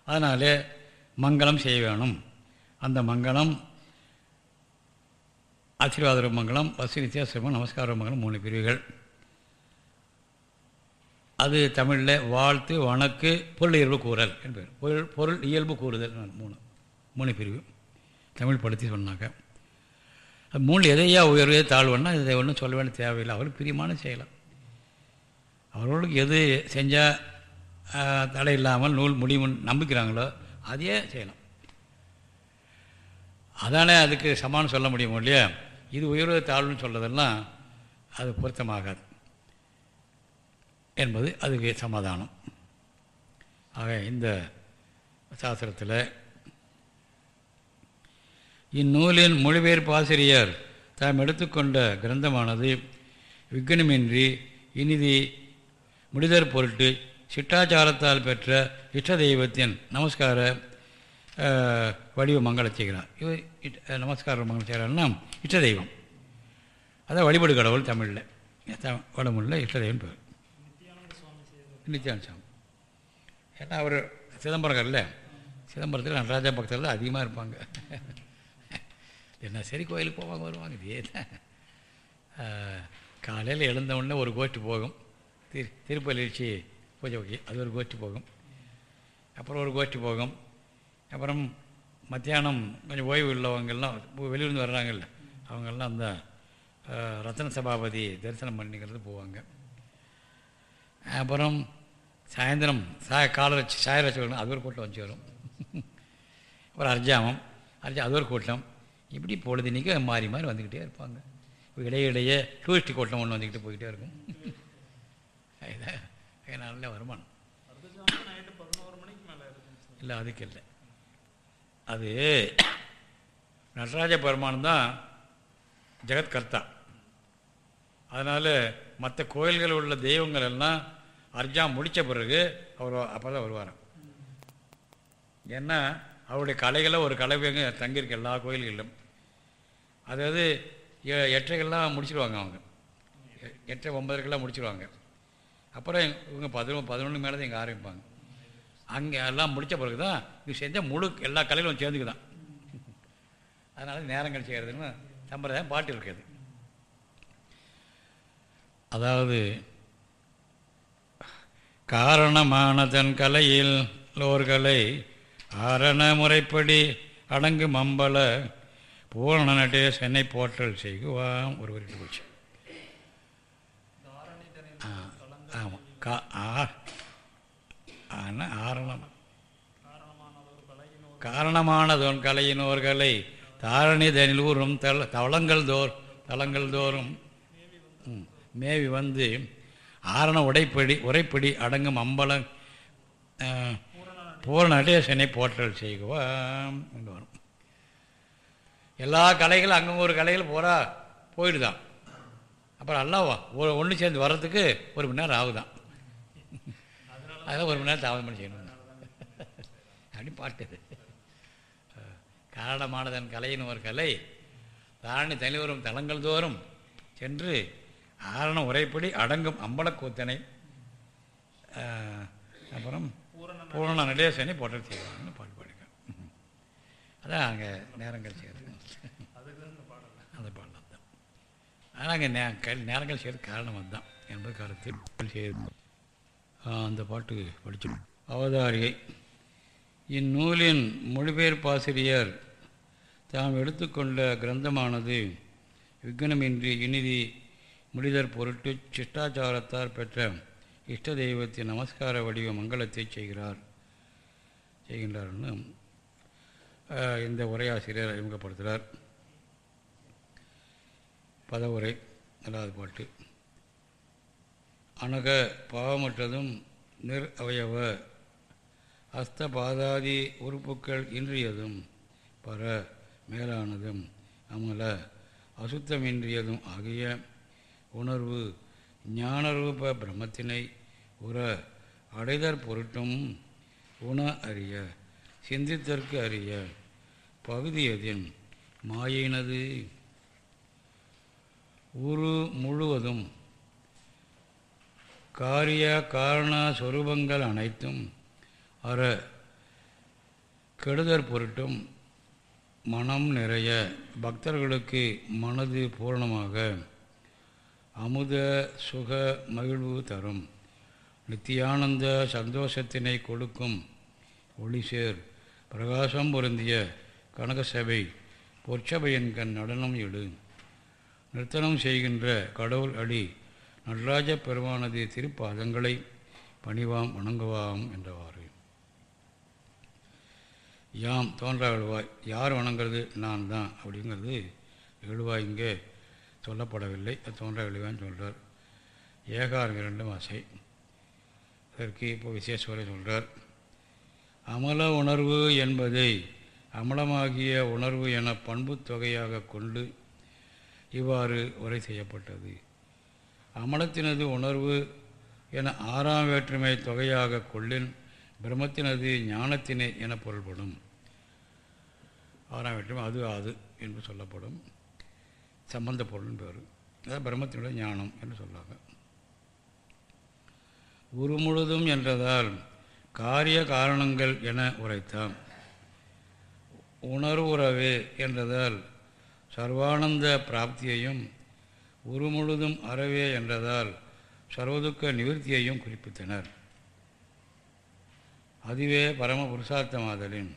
அதனால் மங்களம் செய்ய வேணும். அந்த மங்களம் ஆசீர்வாத மங்களம் வசதி நித்தியாசிரமம் நமஸ்கார மங்களம் மூணு பிரிவுகள். அது தமிழில் வாழ்த்து வணக்கு பொருள் இயல்பு கூறல் என்பது பொருள் பொருள் இயல்பு கூறுதல் மூணு மூணு பிரிவு. தமிழ் படுத்தி சொன்னாக்க. மூணு எதையா உயர்வு தாழ்வுன்னா இதை ஒன்றும் சொல்ல வேண்டிய தேவையில்லை. அவருக்கு பிரியமான செய்யலாம் அவர்களுக்கு எது செஞ்சால் தடை இல்லாமல் நூல் முடியும் நம்பிக்கிறாங்களோ அதையே செய்யலாம் அதானே அதுக்கு சமானம் சொல்ல முடியும் இல்லையா? இது உயர்வு தாழ்வுன்னு சொல்கிறதெல்லாம் அது பொருத்தமாகாது என்பது அதுக்கு சமாதானம். ஆக இந்த சாஸ்திரத்தில் இந்நூலின் மொழிபெயர்ப்பு ஆசிரியர் தாம் எடுத்துக்கொண்ட கிரந்தமானது விக்னமின்றி இனிதி முடிதற் பொருட்டு சிட்டாச்சாரத்தால் பெற்ற இஷ்ட தெய்வத்தின் நமஸ்கார வடிவ மங்களம் செய்கிறார் இவர் நமஸ்கார மங்களம் செய்கிறாருன்னா இஷ்ட தெய்வம். அதான் வழிபாடு கடவுள் தமிழில். வடமொழியில் இஷ்ட தெய்வம் பேர். நித்யானந்த சுவாமி. ஏன்னா அவர் சிதம்பரங்கர்ல சிதம்பரத்தில் நடராஜா பக்தர்கள் அதிகமாக இருப்பாங்க. என்ன சரி கோயிலுக்கு போவாங்க வருவாங்க இதே தான். காலையில் எழுந்தவுடனே ஒரு கோஷ்டி போகும். திரு திருப்பலிச்சி பூஜை அது ஒரு கோஷ்டி போகும். அப்புறம் ஒரு கோஷ்டி போகும். அப்புறம் மத்தியானம் கொஞ்சம் ஓய்வு உள்ளவங்கெல்லாம் வெளியிருந்து வர்றாங்கல்ல அவங்கெல்லாம் அந்த ரத்ன சபாபதி தரிசனம் பண்ணிக்கிறது போவாங்க. அப்புறம் சாயந்தரம் சாய காலை வச்சு சாயர வச்சு அது ஒரு கூட்டம் வச்சு வரும். <laughs> அப்புறம் அர்ஜாமம் அர்ஜா அது ஒரு கூட்டம். இப்படி பொழுதுனிக்கு மாறி மாறி வந்துக்கிட்டே இருப்பாங்க. இடையிடையே டூரிஸ்ட் கூட்டம் ஒன்று வந்துக்கிட்டு போய்கிட்டே இருக்கும். <laughs> நல்ல வருமானம். இல்லை அதுக்கு இல்லை. அது நடராஜ பெருமான் தான் ஜெகத்கர்த்தா. அதனால் மற்ற கோயில்களில் உள்ள தெய்வங்கள் எல்லாம் அர்ஜா முடித்த பிறகு அவர் அப்போ தான் வருவார். ஏன்னா அவருடைய கலைகளை ஒரு கலை தங்கியிருக்கு எல்லா கோயில்களிலும். அதாவது எட்டரைகள்லாம் முடிச்சிருவாங்க அவங்க. எட்டரை ஒன்பதரைக்கெல்லாம் முடிச்சிருவாங்க. அப்புறம் இவங்க பதினொன்று பதினொன்று மேலே தான் இங்கே ஆரம்பிப்பாங்க. அங்கே எல்லாம் முடித்த பிறகு தான் இது செஞ்சால் முழு எல்லா கலைகளும் சேர்ந்துக்கு தான் அதனால் நேரங்கள் செய்கிறதுன்னு சம்பிரதாயம் பாட்டு இருக்குது. அதாவது காரணமானதன் கலையில் லோர்களை ஆரண முறைப்படி அடங்கு மம்பல பூரண நட்டே சென்னை போற்றல் செய்குவாம். ஒரு குறிப்பிட்டு போச்சு ஆமாம் கா ஆ ஆனால் ஆரணம். காரணமானதோன் கலையினோர்களை தாரணி தனிலூரும் தல தளங்கள் தோர் தளங்கள் தோறும் மேவி வந்து ஆரண உடைப்படி உரைப்படி அடங்கும் அம்பலம் பூரண நடேசனை போற்றல் செய்குவாம் வரும். எல்லா கலைகளும் அங்கங்கே ஒரு கலைகள் போகிறா போயிடுதான். அப்புறம் அல்லாவா ஒரு ஒன்று சேர்ந்து வர்றதுக்கு ஒரு மணி நேரம் ஆகுதான். அதெல்லாம் ஒரு மணி நேரம் தாமதம் பண்ணி செய்யணும் அப்படி பாட்டு. காரணமானதன் கலையின் ஒரு கலை. தாரணி தனிவரும் தலங்கள் தோறும் சென்று ஆரண உரைப்படி அடங்கும் அம்பலக்கூத்தனை அப்புறம் பூரண நடேசனை போட்டு செய்வாங்கன்னு பாட்டு பாடுங்க அதான் அங்கே நேரங்கள் செய்கிறது. அந்த பாடலாம் தான். ஆனால் அங்கே நே நேரங்கள் செய்கிறது காரணம் அதுதான். என்பது கருத்து செய்யணும் அந்த பாட்டு படித்தோம் அவதாரிகை. இந்நூலின் மொழிபெயர்ப்பாசிரியர் தாம் எடுத்துக்கொண்ட கிரந்தமானது விக்னமின்றி இனிதி முடிதற் பொருட்டு சிஷ்டாச்சாரத்தார் பெற்ற இஷ்ட தெய்வத்தின் நமஸ்கார வடிவ மங்களத்தை செய்கிறார். செய்கின்றார்னு இந்த உரையாசிரியர் அறிமுகப்படுத்துகிறார். பதவுரை நல்லாவது பாட்டு. அணுக பாவமற்றதும் நிர் அவயவ. அஸ்த பாதாதி உறுப்புக்கள் இன்றியதும் பர மேலானதும் அமல. அசுத்தமின்றியதும் ஆகிய உணர்வு ஞானரூப பிரம்மத்தினை உற அடைதற் பொருட்டும் உண அறிய சிந்தித்தற்கு அறிய பகுதியதின் மாயினது. உரு முழுவதும் காரிய காரண சொரூபங்கள் அனைத்தும் அற கெடுதற் பொருட்டும் மனம் நிறைய. பக்தர்களுக்கு மனது பூரணமாக அமுத சுக மகிழ்வு தரும். நித்தியானந்த சந்தோஷத்தினை கொடுக்கும் ஒளிசேர் பிரகாசம் பொருந்திய கனகசபை பொற்சபையின் கண் நடனம் எடு நிறுத்தனம் செய்கின்ற கடவுள் அடி நடராஜ பெருமானது திருப்பாதங்களை பணிவாம் வணங்குவாம் என்றவாறு. யாம் தோன்றா எழுவாய். யார் வணங்குறது? நான் தான் அப்படிங்கிறது எழுவாய் இங்கே சொல்லப்படவில்லை. அது தோன்றா எழுவான்னு சொல்கிறார் ஏகாரம் இரண்டும் ஆசை அதற்கு இப்போ விசேஸ்வரை சொல்கிறார் அமல உணர்வு என்பதை அமலமாகிய உணர்வு என பண்பு தொகையாக கொண்டு இவ்வாறு உரை செய்யப்பட்டது. அமலத்தினது உணர்வு என ஆறாம் வேற்றுமை தொகையாக கொள்ளின் பிரம்மத்தினது ஞானத்தினை என பொருள்படும். ஆறாம் வேற்றுமை அது அது என்று சொல்லப்படும். சம்பந்த பொருள்னு பேர். அதாவது பிரம்மத்தினுடைய ஞானம் என்று சொல்லாங்க. உரு முழுதும் என்றதால் காரிய காரணங்கள் என உரைத்தான் உணர்வுறவே என்றதால் சர்வானந்த பிராப்தியையும் உருமுழுதும் அறவே என்றதால் சர்வதுக்க நிவர்த்தியையும் குறிப்பித்தனர். அதுவே பரம புருஷார்த்தமாதலின்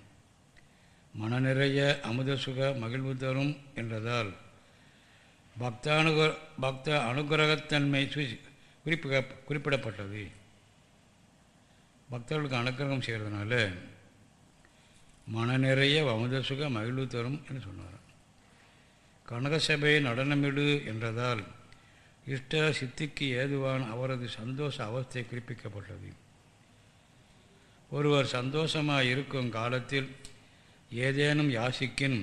மனநிறைய அமுதசுக மகிழ்வு தரும் என்றதால் பக்தானுக பக்த அனுகிரகத்தன்மை குறிப்பிட குறிப்பிடப்பட்டது. பக்தர்களுக்கு அனுக்கிரகம் செய்கிறதுனால மன நிறைய அமுதசுக மகிழ்வு தரும் என்று சொன்னார். கனகசபை நடனமிடு என்றதால் இஷ்ட சித்திக்கு ஏதுவான அவரது சந்தோஷ அவஸ்தை குறிப்பிக்கப்பட்டது. ஒருவர் சந்தோஷமாக இருக்கும் காலத்தில் ஏதேனும் யாசிக்கின்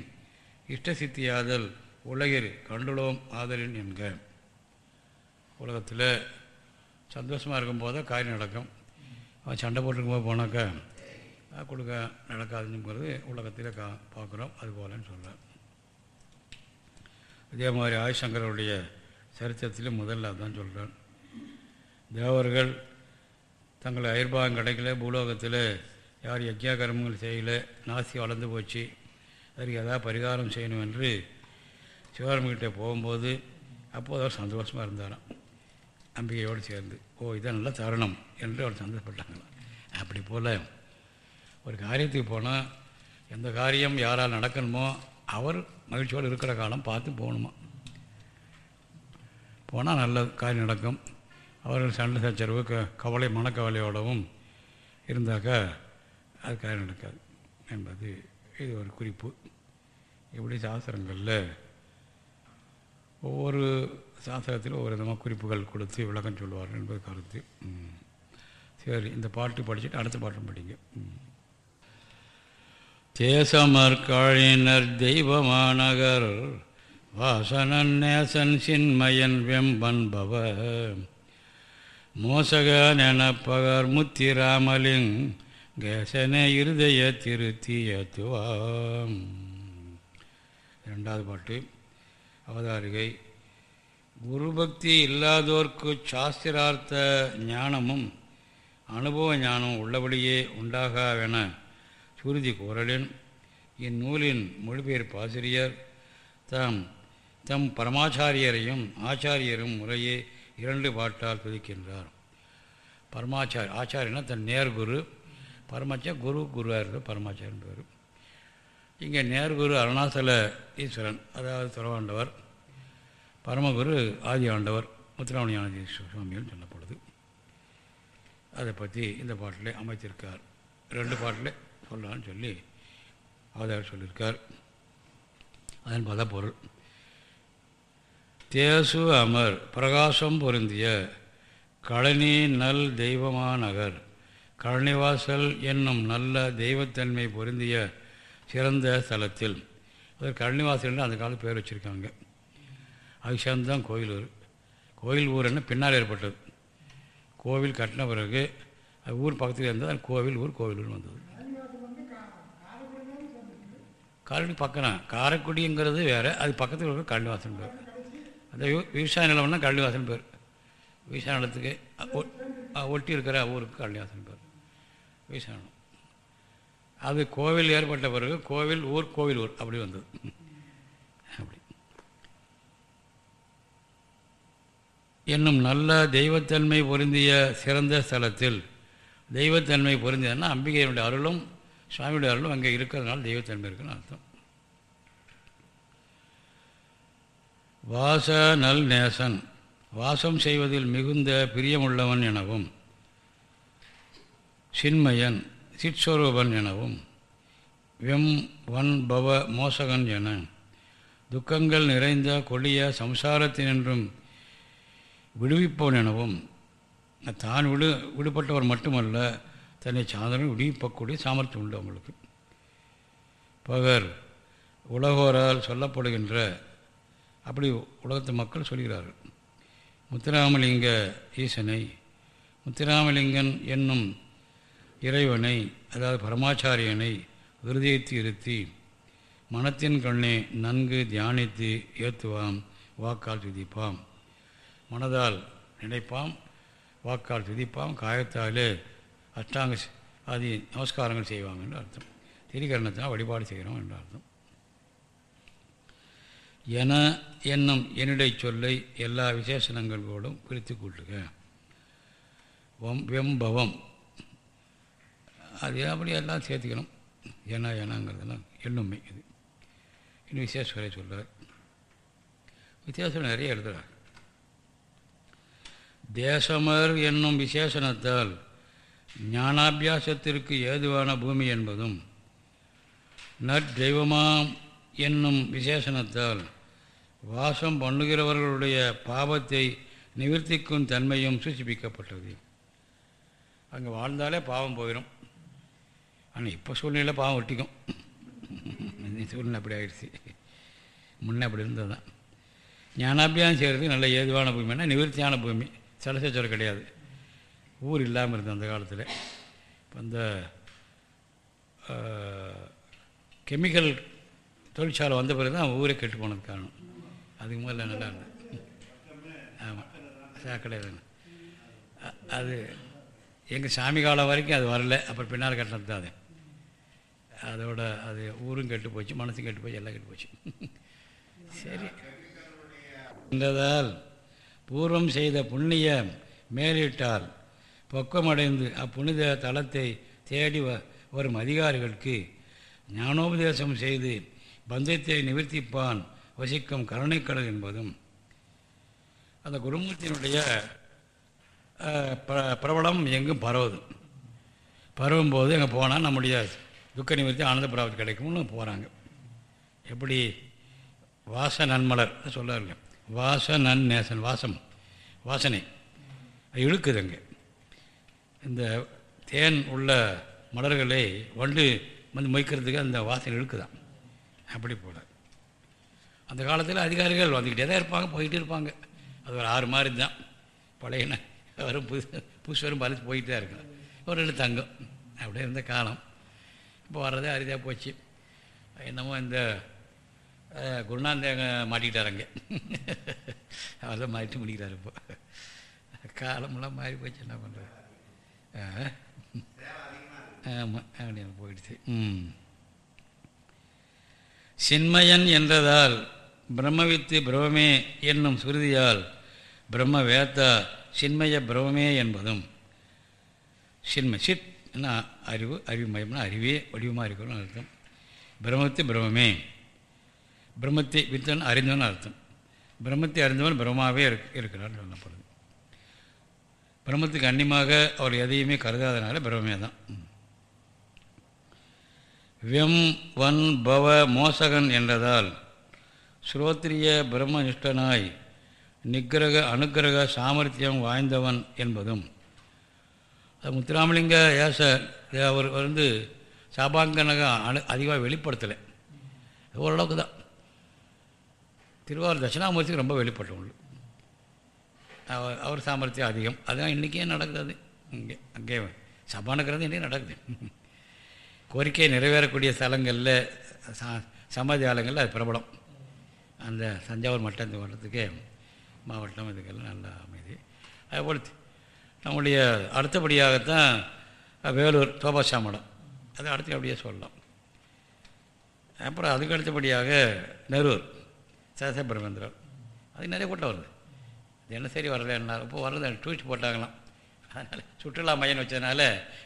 இஷ்ட சித்தியாதல் உலகில் கண்டுளோம் ஆதலின் என்க. உலகத்தில் சந்தோஷமாக இருக்கும்போது காரியம் நடக்கும். அவன் சண்டை போட்டுருக்கும்போது போனாக்கா கொடுக்க நடக்காதுங்கிறது உலகத்தில் கா பார்க்குறோம் அது போலன்னு சொல்கிறேன் அதே மாதிரி ஆயுசங்கருடைய சரித்திரத்திலும் முதல்ல அதான் சொல்கிறான் தேவர்கள் தங்களை அயர்பாகம் கிடைக்கல பூலோகத்தில் யார் யஜ்யா கர்மங்கள் செய்யலை நாசி வளர்ந்து போச்சு அதற்கு எதாவது பரிகாரம் செய்யணும் என்று சிவராமகிட்ட போகும்போது அப்போது அவர் சந்தோஷமாக இருந்தாராம். அம்பிகையோடு சேர்ந்து ஓ இதான் நல்ல தருணம் என்று அவர் சந்தோஷப்பட்டாங்களாம் அப்படி போல் ஒரு காரியத்துக்கு போனால் எந்த காரியம் யாரால் நடக்கணுமோ அவர் மகிழ்ச்சியோடு இருக்கிற காலம் பார்த்து போகணுமா? போனால் நல்ல காரியம் நடக்கும். அவர்கள் சண்டை சச்சரவு க கவலை மனக்கவலையோடவும் இருந்தாக்கா அது காரியம் நடக்காது என்பது இது ஒரு குறிப்பு. இப்படி சாஸ்திரங்களில் ஒவ்வொரு சாஸ்திரத்திலும் ஒவ்வொரு விதமாக குறிப்புகள் கொடுத்து விளக்கம் சொல்லுவார்கள் என்பது கருத்து. சரி இந்த பாட்டு படிச்சுட்டு அடுத்த பாட்டும் படிங்க. தேசமற்காழினர் தெய்வமாநகர் வாசனன் நேசன் சின்மயன் வெம்பன்பவ மோசகன் எனப்பகர் முத்திராமலிங் கேசனே இருதய திருத்தியத்துவாம். இரண்டாவது பாட்டு அவதாரிகை. குருபக்தி இல்லாதோர்க்கு சாஸ்திரார்த்த ஞானமும் அனுபவ ஞானம் உள்ளபடியே உண்டாகாவென குருதி குரலின் இந்நூலின் மொழிபெயர்ப்பு ஆசிரியர் தாம் தம் பரமாச்சாரியரையும் ஆச்சாரியரும் முறையே இரண்டு பாட்டால் துதிக்கின்றார் பரமாச்சாரி ஆச்சாரியனா தன் நேர்குரு பரமாச்சார் குரு குருவாக இருக்கிற பரமாச்சாரியன் பேர். இங்கே நேர்குரு அருணாசல ஈஸ்வரன் அதாவது துறவாண்டவர். பரமகுரு ஆதி ஆண்டவர் முத்துராமணியான சுவாமிகள் சொல்லப்படுது. அதை பற்றி இந்த பாட்டில் அமைத்திருக்கார். ரெண்டு பாட்டில் சொல்லலாம்னு சொல்லி அவதார் சொல்லியிருக்கார். அதன் பத பொருள் தேசு அமர் பிரகாசம் பொருந்திய கழனி நல் தெய்வமாநகர் கழனிவாசல் என்னும் நல்ல தெய்வத்தன்மை பொருந்திய சிறந்த ஸ்தலத்தில். அது கழனிவாசல் அந்த காலத்து பேர் வச்சுருக்காங்க. அது சேர்ந்துதான் கோயில் ஊர் கோயில் பின்னால் ஏற்பட்டது. கோவில் கட்டின பிறகு அது ஊர் பக்கத்தில் இருந்தால் கோவில் ஊர் கோவில் வந்தது. காரக்குடி பக்கம் காரைக்குடிங்கிறது வேறு அது பக்கத்தில் இருக்கிற கல்விவாசன் பேர். அந்த விவசாய நிலம்னா கல்விவாசன் பேர். விவசாய நிலத்துக்கு ஒட்டி இருக்கிற ஊருக்கு கல்விவாசன் பேர். விவசாய நிலம். அது கோவில் ஏற்பட்ட பிறகு கோவில் ஊர் கோவில் ஊர் அப்படி வந்தது. அப்படி. என்னும் நல்ல தெய்வத்தன்மை பொருந்திய சிறந்த ஸ்தலத்தில் தெய்வத்தன்மை பொருந்தியதுன்னா அம்பிகையினுடைய அருளும் சுவாமியுடைய அருளும் அங்கே இருக்கிறதுனால தெய்வத்தன்மை இருக்குன்னு அர்த்தம். வாச நல் நேசன். வாசம் செய்வதில் மிகுந்த பிரியமுள்ளவன் எனவும் சின்மயன் சிற்ஸ்வரூபன் எனவும் வெம் வன் பவ மோசகன் என துக்கங்கள் நிறைந்த கொடிய சம்சாரத்தினின்றும் விடுவிப்பவன் எனவும் தான் விடு விடுபட்டவர் மட்டுமல்ல தன்னை சாதனை விடுவிப்பக்கூடிய சாமர்த்தியம் உண்டு அவங்களுக்கு. பகர் உலகோரால் சொல்லப்படுகின்ற அப்படி உலகத்து மக்கள் சொல்கிறார்கள். முத்துராமலிங்க ஈசனை முத்துராமலிங்கன் என்னும் இறைவனை அதாவது பரமாச்சாரியனை விருதியத்து இருத்தி மனத்தின் கண்ணே நன்கு தியானித்து ஏற்றுவாம் வாக்கால் துதிப்பாம். மனதால் நினைப்பாம் வாக்கால் துதிப்பாம் காயத்தாலே அஷ்டாங்க அது நமஸ்காரங்கள் செய்வாங்க என்று அர்த்தம். திரிகரணத்தினால் வழிபாடு செய்கிறோம் என்று அர்த்தம். என என்னும் என்னுடைய சொல்லை எல்லா விசேஷணங்களோடும் பிரித்து கொள்ளுக. வம் வெம்பவம். அது அப்படி எல்லாம் சேர்த்துக்கணும். என ஏனாங்கிறதுலாம் எண்ணுமை இது. இன்னும் விசேஸ்வரை சொல்கிறார் வித்தியாசம் நிறைய எழுதுகிறார் தேசமர் என்னும் விசேஷணத்தால் ஞானாபியாசத்திற்கு ஏதுவான பூமி என்பதும் நற்தெய்வமாம் என்னும் விசேஷணத்தால் வாசம் பண்ணுகிறவர்களுடைய பாவத்தை நிவர்த்திக்கும் தன்மையும் சூசிப்பிக்கப்பட்டது அங்கே வாழ்ந்தாலே பாவம் போயிடும் ஆனால் இப்போ சூழ்நிலை பாவம் ஒட்டிக்கும். சூழ்நிலை அப்படி ஆகிடுச்சு முன்னே அப்படி இருந்தது தான் ஞானாபியாசம் செய்கிறதுக்கு நல்ல ஏதுவான பூமின்னா நிவர்த்தியான பூமி. சலசச்சொல் கிடையாது. ஊர் இல்லாமல் இருந்தது அந்த காலத்தில். இப்போ அந்த கெமிக்கல் தொழிற்சாலை வந்த பிறகு தான் ஊரே கெட்டு போனது காரணம். அதுக்கு முதல்ல நல்லா இருந்தது ஆமாம் சாக்கடை அது எங்கள் சாமி காலம் வரைக்கும் அது வரல. அப்புறம் பின்னால் கட்டினது தான் அது. அதோட அது ஊரும் கெட்டு போச்சு மனசும் கெட்டு போச்சு எல்லாம் கெட்டு போச்சு. சரி. என்றதால் பூர்வம் செய்த புண்ணியம் மேலிட்டால் பக்குவமடைந்து அப்புனித தலத்தை தேடி வரும் அதிகாரிகளுக்கு ஞானோபதேசம் செய்து பந்தத்தை நிவர்த்திப்பான் வசிக்கும் கருணைக்கடல் என்பதும் அந்த குடும்பத்தினுடைய பிரபலம் எங்கும் பரவுது. பரவும்போது அங்கே போனால் நம்முடைய துக்க நிவர்த்தி ஆனந்த பிராப்தி கிடைக்கும்னு போகிறாங்க எப்படி? வாச நன்மலர் சொல்லாருங்க வாச நன் நேசன் வாசம் வாசனை. இழுக்குது அங்கே. இந்த தேன் உள்ள மலர்களை வண்டு வந்து மொய்க்கிறதுக்கு அந்த வாசனை இழுக்குதான். அப்படி போல். அந்த காலத்தில் அதிகாரிகள் வந்துக்கிட்டே தான் இருப்பாங்க போயிட்டு இருப்பாங்க. அது ஒரு ஆறு மாதிரி தான். பழையன வரும் புது புதுசு வரும் பறித்து போயிட்டு தான் இருக்கும் ஒரு ரெண்டு தங்கம். அப்படியே இருந்த காலம். இப்போ வர்றதே அரிதாக போச்சு. என்னமோ இந்த குருநாந்தேங்க மாட்டிக்கிட்டாருங்க அவர் தான் மாறிட்டு முடிக்கிறார் இப்போ. காலமெல்லாம் மாறி போச்சு என்ன பண்ணுறது ஆமாம் அப்படின்னு போயிடுச்சு. ம். சின்மயன் என்றதால் பிரம்மவித்து பிரமே என்னும் சுருதியால் பிரம்ம வேத்தா சின்மய பிரமே என்பதும். சின்ம சித் என்ன அறிவு அறிவு மயம்னா அறிவே வடிவமாக இருக்கணும்னு அர்த்தம். பிரம்மத்து பிரம்மே பிரம்மத்தை வித்தன் அறிந்தவன் அர்த்தம். பிரம்மத்தை அறிந்தவன் பிரம்மாவே இருக் இருக்கிறான்னு சொல்லப்படுது பிரம்மத்துக்கு அந்நியமாக அவர் எதையுமே கருதாதனால பிரம்மே தான். வெம் வன் பவ மோசகன் என்றதால் ஸ்ரோத்ரிய பிரம்மனிஷ்டனாய் நிக்கிரக அனுக்கிரக சாமர்த்தியம் வாய்ந்தவன் என்பதும் முத்துராமலிங்க ஏச அவர் வந்து சாபாங்கனக அணு அதிகமாக வெளிப்படுத்தலை. ஓரளவுக்கு தான். திருவாரூர் தட்சிணாமூர்த்திக்கு ரொம்ப வெளிப்பட்டவங்க. அவர் அவர் சாமர்த்தியம் அதிகம். அதுதான் இன்றைக்கே நடக்குது. இங்கே அங்கே சபானுக்கிறது இன்றைக்கி நடக்குது. கோரிக்கை நிறைவேறக்கூடிய ஸ்தலங்களில் ச சமாதியாலங்களில் அது பிரபலம். அந்த தஞ்சாவூர் மட்டம் இந்த மாவட்டம் இதுக்கெல்லாம் நல்லா அமைதி. அதுபோல் நம்முடைய அடுத்தபடியாகத்தான் வேலூர் தோபாஷா மடம். அது அடுத்து அப்படியே சொல்லலாம். அப்புறம் அதுக்கு அடுத்தபடியாக நெரூர் சேசபிரமேந்திரர் அது நிறைய கூட்டம் வருது. தினசரி வரல என்ன இப்போ வர்றது டூரிஸ்ட் போட்டாங்களாம். அதனால் சுற்றுலா மையம் வச்சதுனால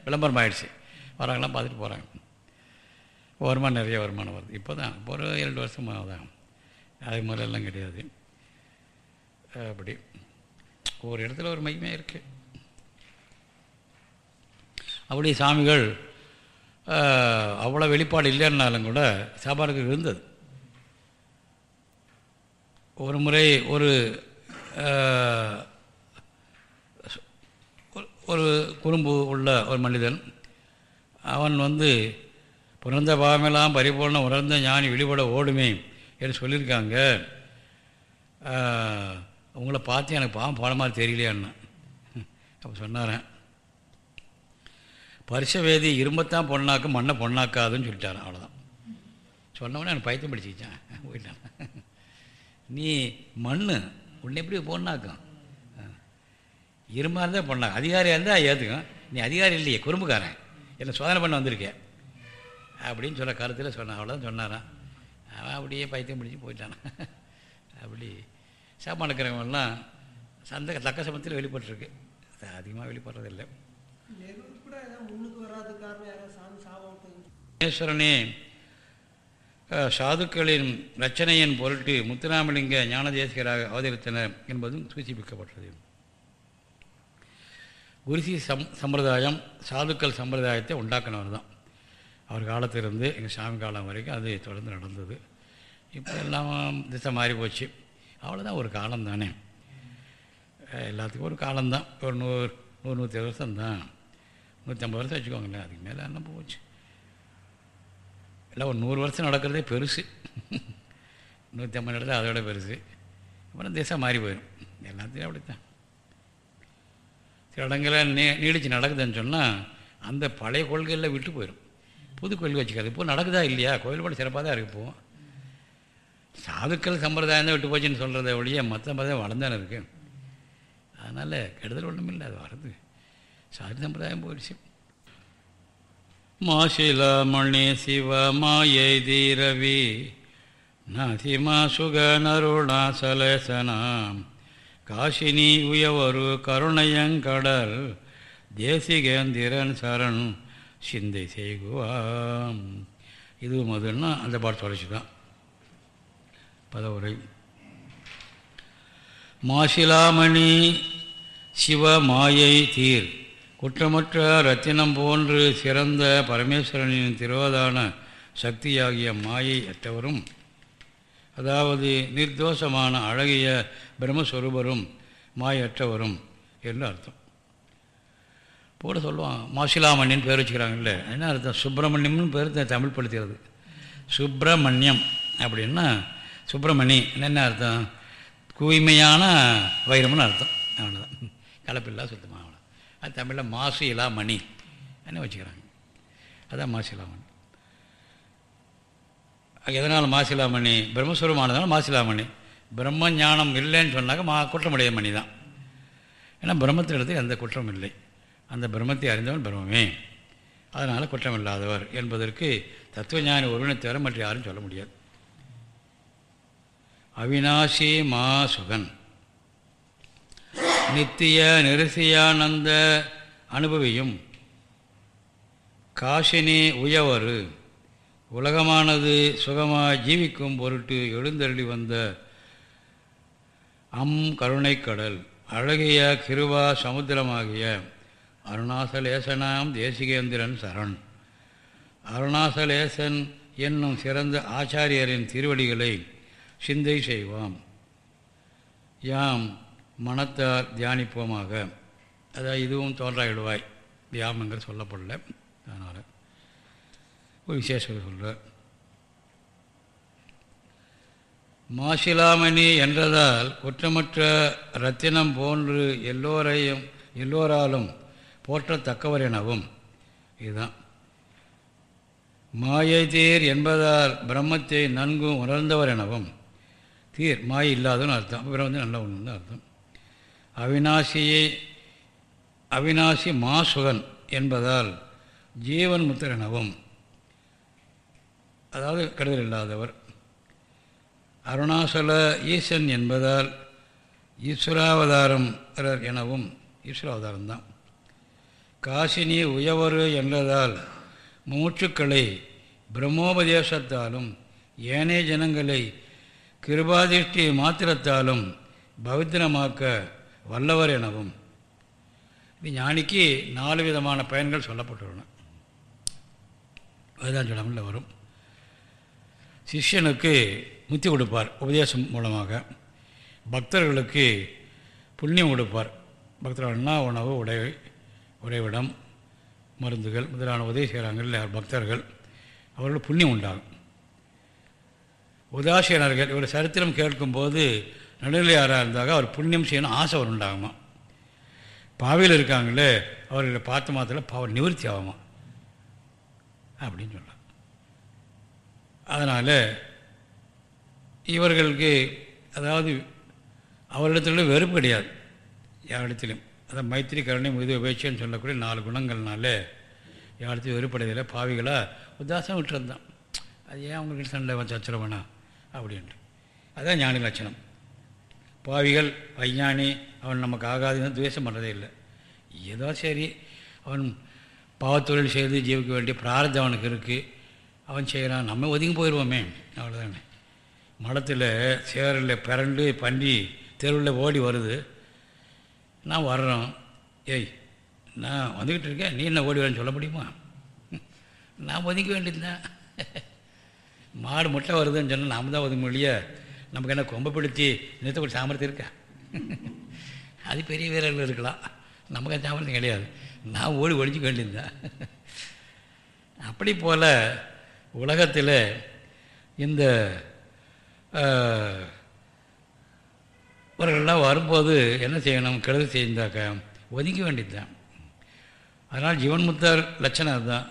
விளம்பரம் ஆகிடுச்சு வராங்களாம் பார்த்துட்டு போகிறாங்க வருமானம் நிறைய வருமானம் வருது. இப்போ தான் ஒரு இரண்டு வருஷமாக தான் அது முறையெல்லாம் கிடையாது. அப்படி. ஒரு இடத்துல ஒரு மையமே இருக்குது அப்படி சாமிகள் அவ்வளோ வெளிப்பாடு இல்லைன்னாலும் கூட சாப்பாடுக்கு இருந்தது. ஒரு முறை ஒரு ஒரு குறும்பு உள்ள ஒரு மனிதன் அவன் வந்து பிறந்த பாவமெல்லாம் பரிபூர்ணம் உணர்ந்த ஞானி வெளிப்பட ஓடுமே என்று சொல்லியிருக்காங்க. உங்களை பார்த்து எனக்கு பாவம் போன மாதிரி தெரியலையான்னு. அப்போ சொன்னாரன் பரிசவேதி இரும்பத்தான் பொண்ணாக்கும் மண்ணை பொண்ணாக்காதுன்னு சொல்லிட்டாரன் அவ்வளோதான் சொன்னவொடனே எனக்கு பைத்தியம் படிச்சுக்கிச்சான். போயிட்டான். நீ மண் உன்னை எப்படி பொண்ணாக்கும்? இரும்பாக இருந்தால் பொண்ணா அதிகாரியாக இருந்தால் ஏற்றுக்கும் நீ அதிகாரி இல்லையே குறும்புக்காரன். என்னை சோதனை பண்ண வந்திருக்கேன் அப்படின்னு சொல்ல கருத்தில் சொன்னான். அவ்வளோதான் சொன்னாரான் அவன் அப்படியே பைத்தியம் பிடிச்சி போயிட்டான். அப்படி சாப்பாடு இருக்கிறவங்கெல்லாம் சந்த தக்க சமத்தில் வெளிப்பட்டுருக்கு. அதிகமாக வெளிப்படுறதில்லை. ஈஸ்வரனே சாதுக்களின் ரச்சனையின் பொருட்டு முத்துராமலிங்க ஞானதேசிகராக அவதரித்தனர் என்பதும் சூசிப்பிக்கப்பட்டது. குருசி சம் சம்பிரதாயம் சாதுக்கள் சம்பிரதாயத்தை உண்டாக்கினவர் தான். அவர் காலத்திலிருந்து எங்கள் சாமி காலம் வரைக்கும் அது தொடர்ந்து நடந்தது. இப்போ எல்லாம் திசை மாறி போச்சு. அவ்வளோதான் ஒரு காலம் தானே. எல்லாத்துக்கும் ஒரு காலம்தான் ஒரு நூறு நூறு நூற்றி வருஷம் தான் நூற்றி ஐம்பது வருஷம் வச்சுக்கோங்களேன் அதுக்கு மேலே எல்லாம் போச்சு. இல்லை ஒரு நூறு வருஷம் நடக்கிறதே பெருசு. நூற்றி ஐம்பது நடந்தால் அதோட பெருசு. அப்புறம் திசை மாறி போயிடும் எல்லாத்தையும் அப்படித்தான். சில இடங்களில் நீ நீடிச்சு நடக்குதுன்னு சொன்னால் அந்த பழைய கொள்கையில் விட்டு போயிடும் புது கொள்கை வச்சுக்காது. இப்போ நடக்குதா இல்லையா? கோயில் கூட சிறப்பாக தான் இருக்கு இப்போது சாதுக்கள் சம்பிரதாயம் தான் விட்டு போச்சுன்னு சொல்கிறத ஒழிய மற்ற சம்பிரதாயம் வளர்ந்தானே இருக்கு. அதனால் கெடுதல் ஒன்றும் இல்லை அது வருது சாது சம்பிரதாயம் போயிடுச்சு. மாசிலமணி சிவ மாயை தீரவி நதிமா சுகநருணாசலேசனாம் காசினி உயவரு கருணையங்கடல் தேசிகேந்திரன் சரண் சிந்தை செய்குவாம். இது மதுன்னா அந்த பாட்டு தொடர்ச்சி தான் பதவுரை மாசிலாமணி சிவ மாயை தீர். குற்றமற்ற ரத்தினம் போன்று சிறந்த பரமேஸ்வரனின் திருவதான சக்தியாகிய மாயை அற்றவரும் அதாவது நிர்தோஷமான அழகிய பிரம்மஸ்வரூபரும் மாயற்றவரும் என்று அர்த்தம். போட சொல்லுவான் மாசிலாமணியன் பேர் வச்சுக்கிறாங்கல்ல என்ன அர்த்தம்? சுப்பிரமணியம்னு பேர் தமிழ் படுத்துகிறது சுப்பிரமணியம் அப்படின்னா சுப்பிரமணி என்ன அர்த்தம்? தூய்மையான வைரம்னு அர்த்தம். அவ்வளோதான் கலப்பில்லா சுத்தமாக அது தமிழில் மாசு இலா மணி என்ன வச்சுக்கிறாங்க? அதுதான் மாசிலாமணி. எதனால் மாசிலாமணி? பிரம்மஸ்வரமானதுனால மாசிலாமணி. பிரம்ம ஞானம் இல்லைன்னு சொன்னாக்க மா குற்றமுடைய மணி தான். ஏன்னா பிரம்மத்தினிடத்தில் எந்த குற்றம் இல்லை. அந்த பிரம்மத்தை அறிந்தவன் பிரம்மே அதனால் குற்றம் இல்லாதவர் என்பதற்கு தத்துவஞானி ஒருவனை தவிர மற்ற யாரும் சொல்ல முடியாது. அவினாசி மா சுகன். நித்திய நெரிசியானந்த அனுபவியும். காசினி உயவரு உலகமானது சுகமாக ஜீவிக்கும் பொருட்டு எழுந்தருளி வந்த அம் கருணைக்கடல் அழகிய கிருவா சமுத்திரமாகிய அருணாசலேசனாம் தேசிகேந்திரன் சரண். அருணாசலேசன் என்னும் சிறந்த ஆச்சாரியரின் திருவடிகளை சிந்தை செய்வாம். யாம் மனத்தார் தியானிப்போமாக. அதாவது இதுவும் தோன்றாயிடுவாய். தியாமங்கள் சொல்லப்படல. அதனால் ஒரு விசேஷம் சொல்கிறார் மாசிலாமணி என்றதால் குற்றமற்ற ரத்தினம் போன்று எல்லோரையும் எல்லோராலும் போற்றத்தக்கவர் எனவும் இதுதான். மாயை தீர் என்பதால் பிரம்மத்தை நன்கும் உணர்ந்தவர் எனவும். தீர் மாயை இல்லாதன்னு அர்த்தம். அப்புறம் வந்து நல்ல ஒன்று அர்த்தம். அவினாசியே அவினாசி மாசுகன் என்பதால் ஜீவன் முத்திரனவும். அதாவது கெடுதல் இல்லாதவர். அருணாசல ஈசன் என்பதால் ஈஸ்வராவதாரம் எனவும் ஈஸ்வராவதாரம்தான். காசினி உயவரு என்றதால் மூச்சுக்களை பிரம்மோபதேசத்தாலும் ஏனைய ஜனங்களை கிருபாதிஷ்டி மாத்திரத்தாலும் பவித்திரமாக்க வல்லவர் எனவும். இது ஞானிக்கு நாலு விதமான பயன்கள் சொல்லப்பட்டுள்ளன. அதுதான் சொல்லாமல் வரும். சிஷ்யனுக்கு முத்தி கொடுப்பார் உபதேசம் மூலமாக. பக்தர்களுக்கு புண்ணியம் கொடுப்பார். பக்தர்கள்னா உணவு உடை உறைவிடம் மருந்துகள் முதலான உதவி செய்கிறாங்கல்ல பக்தர்கள். அவர்கள் புண்ணியம் உண்டாகும். உதாசீனர்கள் இவர் சரித்திரம் கேட்கும்போது நடுநிலையாராக இருந்தாக அவர் புண்ணியம் செய்யணும் ஆசை அவர் உண்டாகுமா பாவியில் இருக்காங்களே அவர்களை பார்த்த மாத்திரம் பாவ நிவர்த்தி ஆகுமா அப்படின்னு சொல்லலாம் அதனால் இவர்களுக்கு அதாவது அவரிடத்துல வெறுப்பு கிடையாது. யாரிடத்திலும். அதான் மைத்திரி கருணை முது உபேட்சைன்னு சொல்லக்கூடிய நாலு குணங்கள்னால யாரிடத்தையும் வெறுப்படையதில்லை பாவிகளாக உத்தாசம் விட்டுருந்தான் அது ஏன் அவங்களுக்கு சண்டை வச்சு வேணாம் அப்படின்ட்டு. அதுதான் ஞானி லட்சணம் பாவிகள் அஞ்ஞானி அவன் நமக்கு ஆகாதுன்னு துவேஷம் பண்ணுறதே இல்லை. ஏதோ சரி அவன் பாவத்தொழில் செய்து ஜீவிக்க வேண்டிய பிரார்த்தம் அவனுக்கு இருக்குது அவன் செய்கிறான் நம்ம ஒதுங்கி போயிடுவோமே அவ்வளோதானே மடத்தில் சேரில் பிறண்டு பன்றி தெருவில் ஓடி வருது. நான் வர்றோம். ஏய் நான் வந்துக்கிட்டு இருக்கேன் நீ என்ன ஓடி வரேன்னு சொல்ல முடியுமா? நான் ஒதுக்க வேண்டியதுதான். மாடு முட்டை வருதுன்னு சொன்னால் நாம் தான் ஒதுங்க முடியாது நமக்கு என்ன கொம்பை பிடிச்சி நிறுத்தக்கூடிய சாமர்த்தியம் இருக்கா? அது பெரிய வீரர்கள் இருக்கலாம். நமக்கு அந்த சாமர்த்தியம் கிடையாது. நான் ஓடி ஒழிஞ்சிக்க வேண்டியிருந்தேன் அப்படி போல் உலகத்தில் இந்த இவர்கள்லாம் வரும்போது என்ன செய்யணும்? கெடுதி செய்தாக்க? ஒதுக்க வேண்டியது தான் அதனால் ஜீவன் முத்தர் லட்சணம் அதுதான்.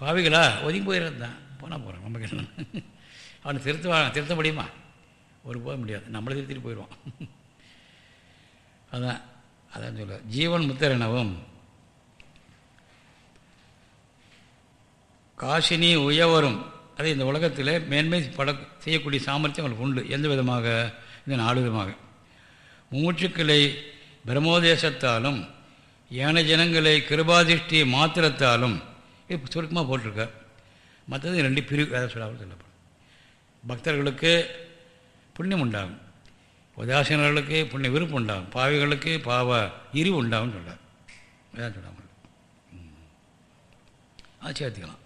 பாவிகளா ஒதுங்கி போயிடுறது தான் போனால் போகிறோம் நமக்கு என்ன அவனை திருத்த திருத்த முடியுமா ஒரு போக முடியாது. நம்மளை திருத்திட்டு போயிடுவோம் அதான் அதான் சொல்ல ஜீவன் முத்தர் காசினி உயவரும். அது இந்த உலகத்தில் மேன்மை பட செய்யக்கூடிய சாமர்த்தியம் அவளுக்கு உண்டு. எந்த விதமாக? இந்த நாலு விதமாக. மூச்சுக்களை பிரம்மோதேசத்தாலும் ஏன ஜனங்களை கிருபாதிஷ்டி மாத்திரத்தாலும் இது சுருக்கமாக போட்டிருக்க. மற்றது ரெண்டு பிரிவு வேறு சொல்லாமல் சொல்லப்படும். பக்தர்களுக்கு புண்ணியம் உண்டாகும். உதாசீனர்களுக்கு புண்ணிய விருப்பம் உண்டாகும். பாவிகளுக்கு பாவ இரிவு உண்டாகும் சொல்கிறார் அதான் சொல்லாமல் அது சேர்த்துக்கலாம்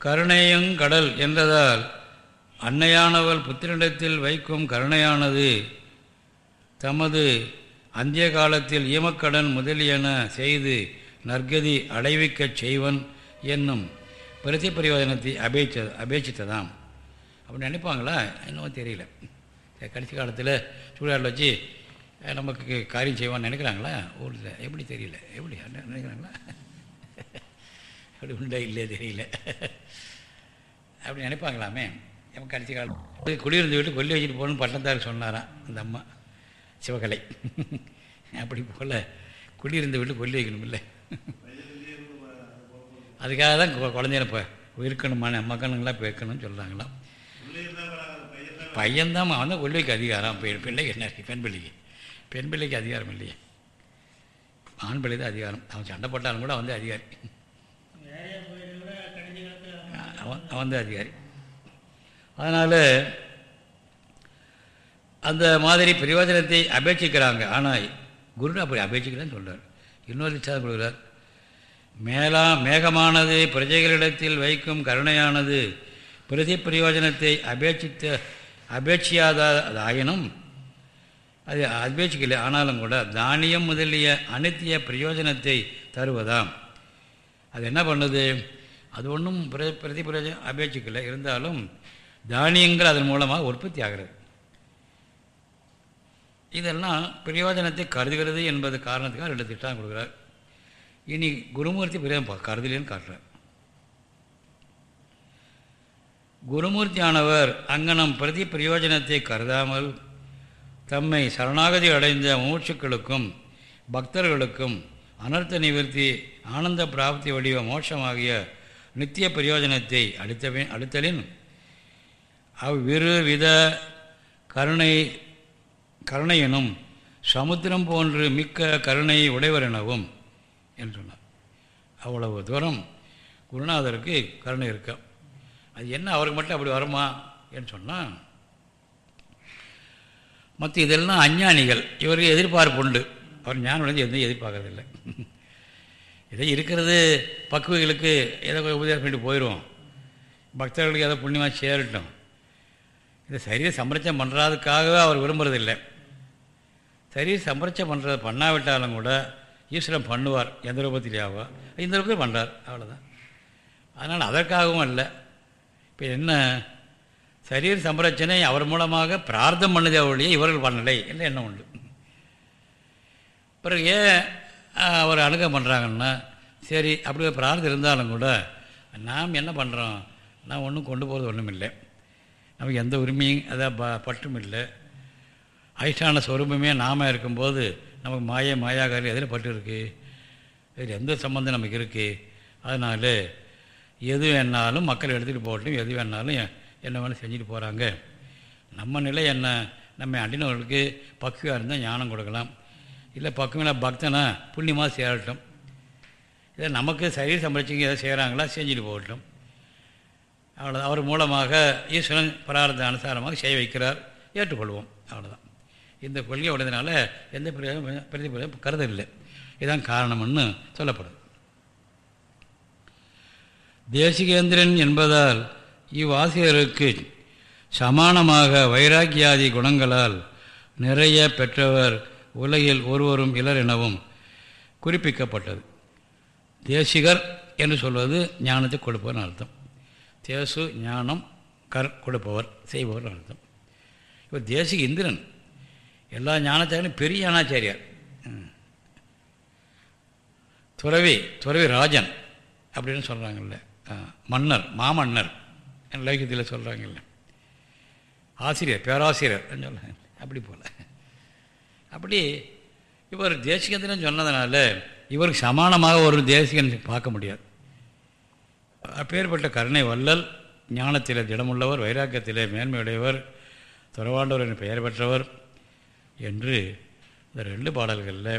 கருணையங்கடல் என்றதால் அன்னையானவள் புத்திரண்டத்தில் வைக்கும் கருணையானது தமது அந்திய காலத்தில் ஈமக்கடன் முதலியன செய்து நற்கதி அடைவிக்கச் செய்வன் என்னும் பிரதி பிரயோஜனத்தை அபேட்ச அபேட்சித்ததாம். அப்படி நினைப்பாங்களா? இன்னும் தெரியல. கடைசி காலத்தில் சூழலில் வச்சு நமக்கு காரியம் செய்வான்னு நினைக்கிறாங்களா? ஊரில் எப்படி தெரியல? எப்படி? நினைக்கிறாங்களா? அப்படி உண்டா இல்லையே தெரியல. அப்படி நினைப்பாங்களாமே. நம்ம கடைசி காலம் குளிர்ந்து விட்டு கொல்லி வச்சுட்டு போகணும்னு பட்டத்தாருக்கு சொன்னாராம் அந்த அம்மா. சிவகலை. அப்படி போல் குடியிருந்த வீட்டு கொல்லி வைக்கணும் இல்லை அதுக்காக தான் குழந்தைய இப்போ இருக்கணுமான மகனுங்களாம் இப்போ இருக்கணும்னு சொல்கிறாங்களாம் பையன்தான் அவன் தான் கொல்லி அதிகாரம். பிள்ளைக்கு என்ன? பெண் பிள்ளைக்கு. பெண் பிள்ளைக்கு அதிகாரம் இல்லையே. ஆண் பிள்ளை தான் அதிகாரம். அவன் சண்டை போட்டாலும் கூட வந்து அதிகாரி. அவன் அவன் தான் அதிகாரி. அதனால் அந்த மாதிரி பிரயோஜனத்தை அபேட்சிக்கிறாங்க. ஆனால் குரு அப்படி அபேட்சிக்கிறேன்னு சொல்கிறார் இன்னொரு சாதம் கொடுக்குறார் மேலா மேகமானது பிரஜைகளிடத்தில் வைக்கும் கருணையானது பிரதி பிரயோஜனத்தை அபேட்சித்த அபேட்சியாதாயினும் அது அபேட்சிக்கலை ஆனாலும் கூட தானியம் முதலிய அனைத்திய பிரயோஜனத்தை தருவதாம். அது என்ன பண்ணுது? அது ஒன்றும் பிர பிரதி பிரயோஜனம் அபேட்சிக்கலை. இருந்தாலும் தானியங்கள் அதன் மூலமாக உற்பத்தி ஆகிறது. இதெல்லாம் பிரயோஜனத்தை கருதுகிறது என்பது காரணத்துக்காக ரெண்டு திட்டம் கொடுக்குறார். இனி குருமூர்த்தி பிரயோஜனம் கருதலேன்னு காட்டுறார் குருமூர்த்தியானவர் அங்கனம் பிரதி பிரயோஜனத்தை கருதாமல் தம்மை சரணாகதி அடைந்த மூச்சுக்களுக்கும் பக்தர்களுக்கும் அனர்த்த நிவர்த்தி ஆனந்த பிராப்தி வடிவ மோட்சமாகிய நித்திய பிரயோஜனத்தை அளித்தவே அளித்தலின் அவ்விரு வித கருணை கருணையினும் சமுத்திரம் போன்று மிக்க கருணை உடையவர் எனவும் என்று சொன்னார். அவ்வளவு தூரம் குருநாதருக்கு கருணை இருக்கா. அது என்ன அவருக்கு மட்டும் அப்படி வருமா என்று சொன்னால் மற்ற இதெல்லாம் அஞ்ஞானிகள். இவருக்கு எதிர்பார்ப்பு உண்டு. அவர் ஞானம் அடைஞ்சு எதுவும் எதிர்பார்க்கறதில்லை. இதை இருக்கிறது பக்குவங்களுக்கு ஏதோ உபதேசம் பண்ணிட்டு போயிடும் பக்தர்களுக்கு ஏதோ புண்ணியமாக சேரட்டும். இந்த சரீர சமரட்சம் பண்ணுறதுக்காகவே அவர் விரும்புறதில்லை. சரீர சமரட்சம் பண்ணுறது பண்ணாவிட்டாலும் கூட ஈஸ்வரன் பண்ணுவார். எந்த ரூபத்திலேயாவோ இந்த ரூபத்தில் பண்ணுறார் அவ்வளோதான் அதனால் அதற்காகவும் இல்லை இப்போ என்ன சரீர சம்பரட்சனை அவர் மூலமாக பிரார்த்தம் பண்ணதே ஒழிய இவர்கள் பண்ணலை இல்லை என்ன உண்டு. பிறகு ஏன் அவர் அணுக பண்ணுறாங்கன்னா சரி அப்படி ஒரு பிரார்த்தம் இருந்தாலும் கூட நாம் என்ன பண்ணுறோம் நான் ஒன்றும் கொண்டு போகிறது ஒன்றும் இல்லை. நமக்கு எந்த உரிமையும் அதை ப பற்றும் இல்லை. அதிஷ்டான ஸ்வரூபமே நாம இருக்கும்போது நமக்கு மாய மாயாகாரி எதில் பட்டு இருக்குது இதில் எந்த சம்மந்தம் நமக்கு இருக்குது அதனால் எது வேணாலும் மக்கள் எடுத்துகிட்டு போகட்டும். எது வேணாலும் என்ன வேணும் செஞ்சுட்டு போகிறாங்க நம்ம நிலை என்ன? நம்ம அண்டினவர்களுக்கு பக்குவாக இருந்தால் ஞானம் கொடுக்கலாம். இல்லை பக்குவனா பக்தனா புண்ணியமாக சேரட்டும். இதை நமக்கு சரீர சம்பளிச்சிங்க எதை செய்கிறாங்களா செஞ்சுட்டு போகட்டும். அவ்வளோ அவர் மூலமாக ஈஸ்வரன் பிரார்த்த அனுசாரமாக செய்ய வைக்கிறார். ஏற்றுக்கொள்வோம். அவ்வளோதான் இந்த கொள்கை உள்ளதுனால எந்த பிரதிபலம் கருதவில்லை. இதுதான் காரணம்னு சொல்லப்படுது தேசிகேந்திரன் என்பதால் இவ்வாசிரியருக்கு சமானமாக வைராக்கியாதி குணங்களால் நிறைய பெற்றவர் உலகில் ஒருவரும் இலர் எனவும் குறிப்பிக்கப்பட்டது. தேசிகர் என்று சொல்வது ஞானத்தை கொடுப்பவர் அர்த்தம். தேசு ஞானம் கர் கொடுப்பவர் செய்பவர் அர்த்தம். இப்போ தேசிக இந்திரன் எல்லா ஞானத்தையும் பெரிய ஞானாச்சாரியார். துறவி துறவி ராஜன் அப்படின்னு சொல்கிறாங்கல்ல மன்னர் மாமன்னர் லைக்கியத்தில் சொல்கிறாங்கல்ல ஆசிரியர் பேராசிரியர் சொல்ல அப்படி போல். அப்படி இவர் தேசிகத்தின்னு சொன்னதுனால இவருக்கு சமானமாக ஒரு தேசிகன் பார்க்க முடியாது. அப்பேற்பட்ட கருணை வல்லல் ஞானத்தில் திடமுள்ளவர் வைராக்கியத்தில் மேன்மையுடையவர் துறவாண்டவர் என பெயர் பெற்றவர் என்று இந்த ரெண்டு பாடல்களில்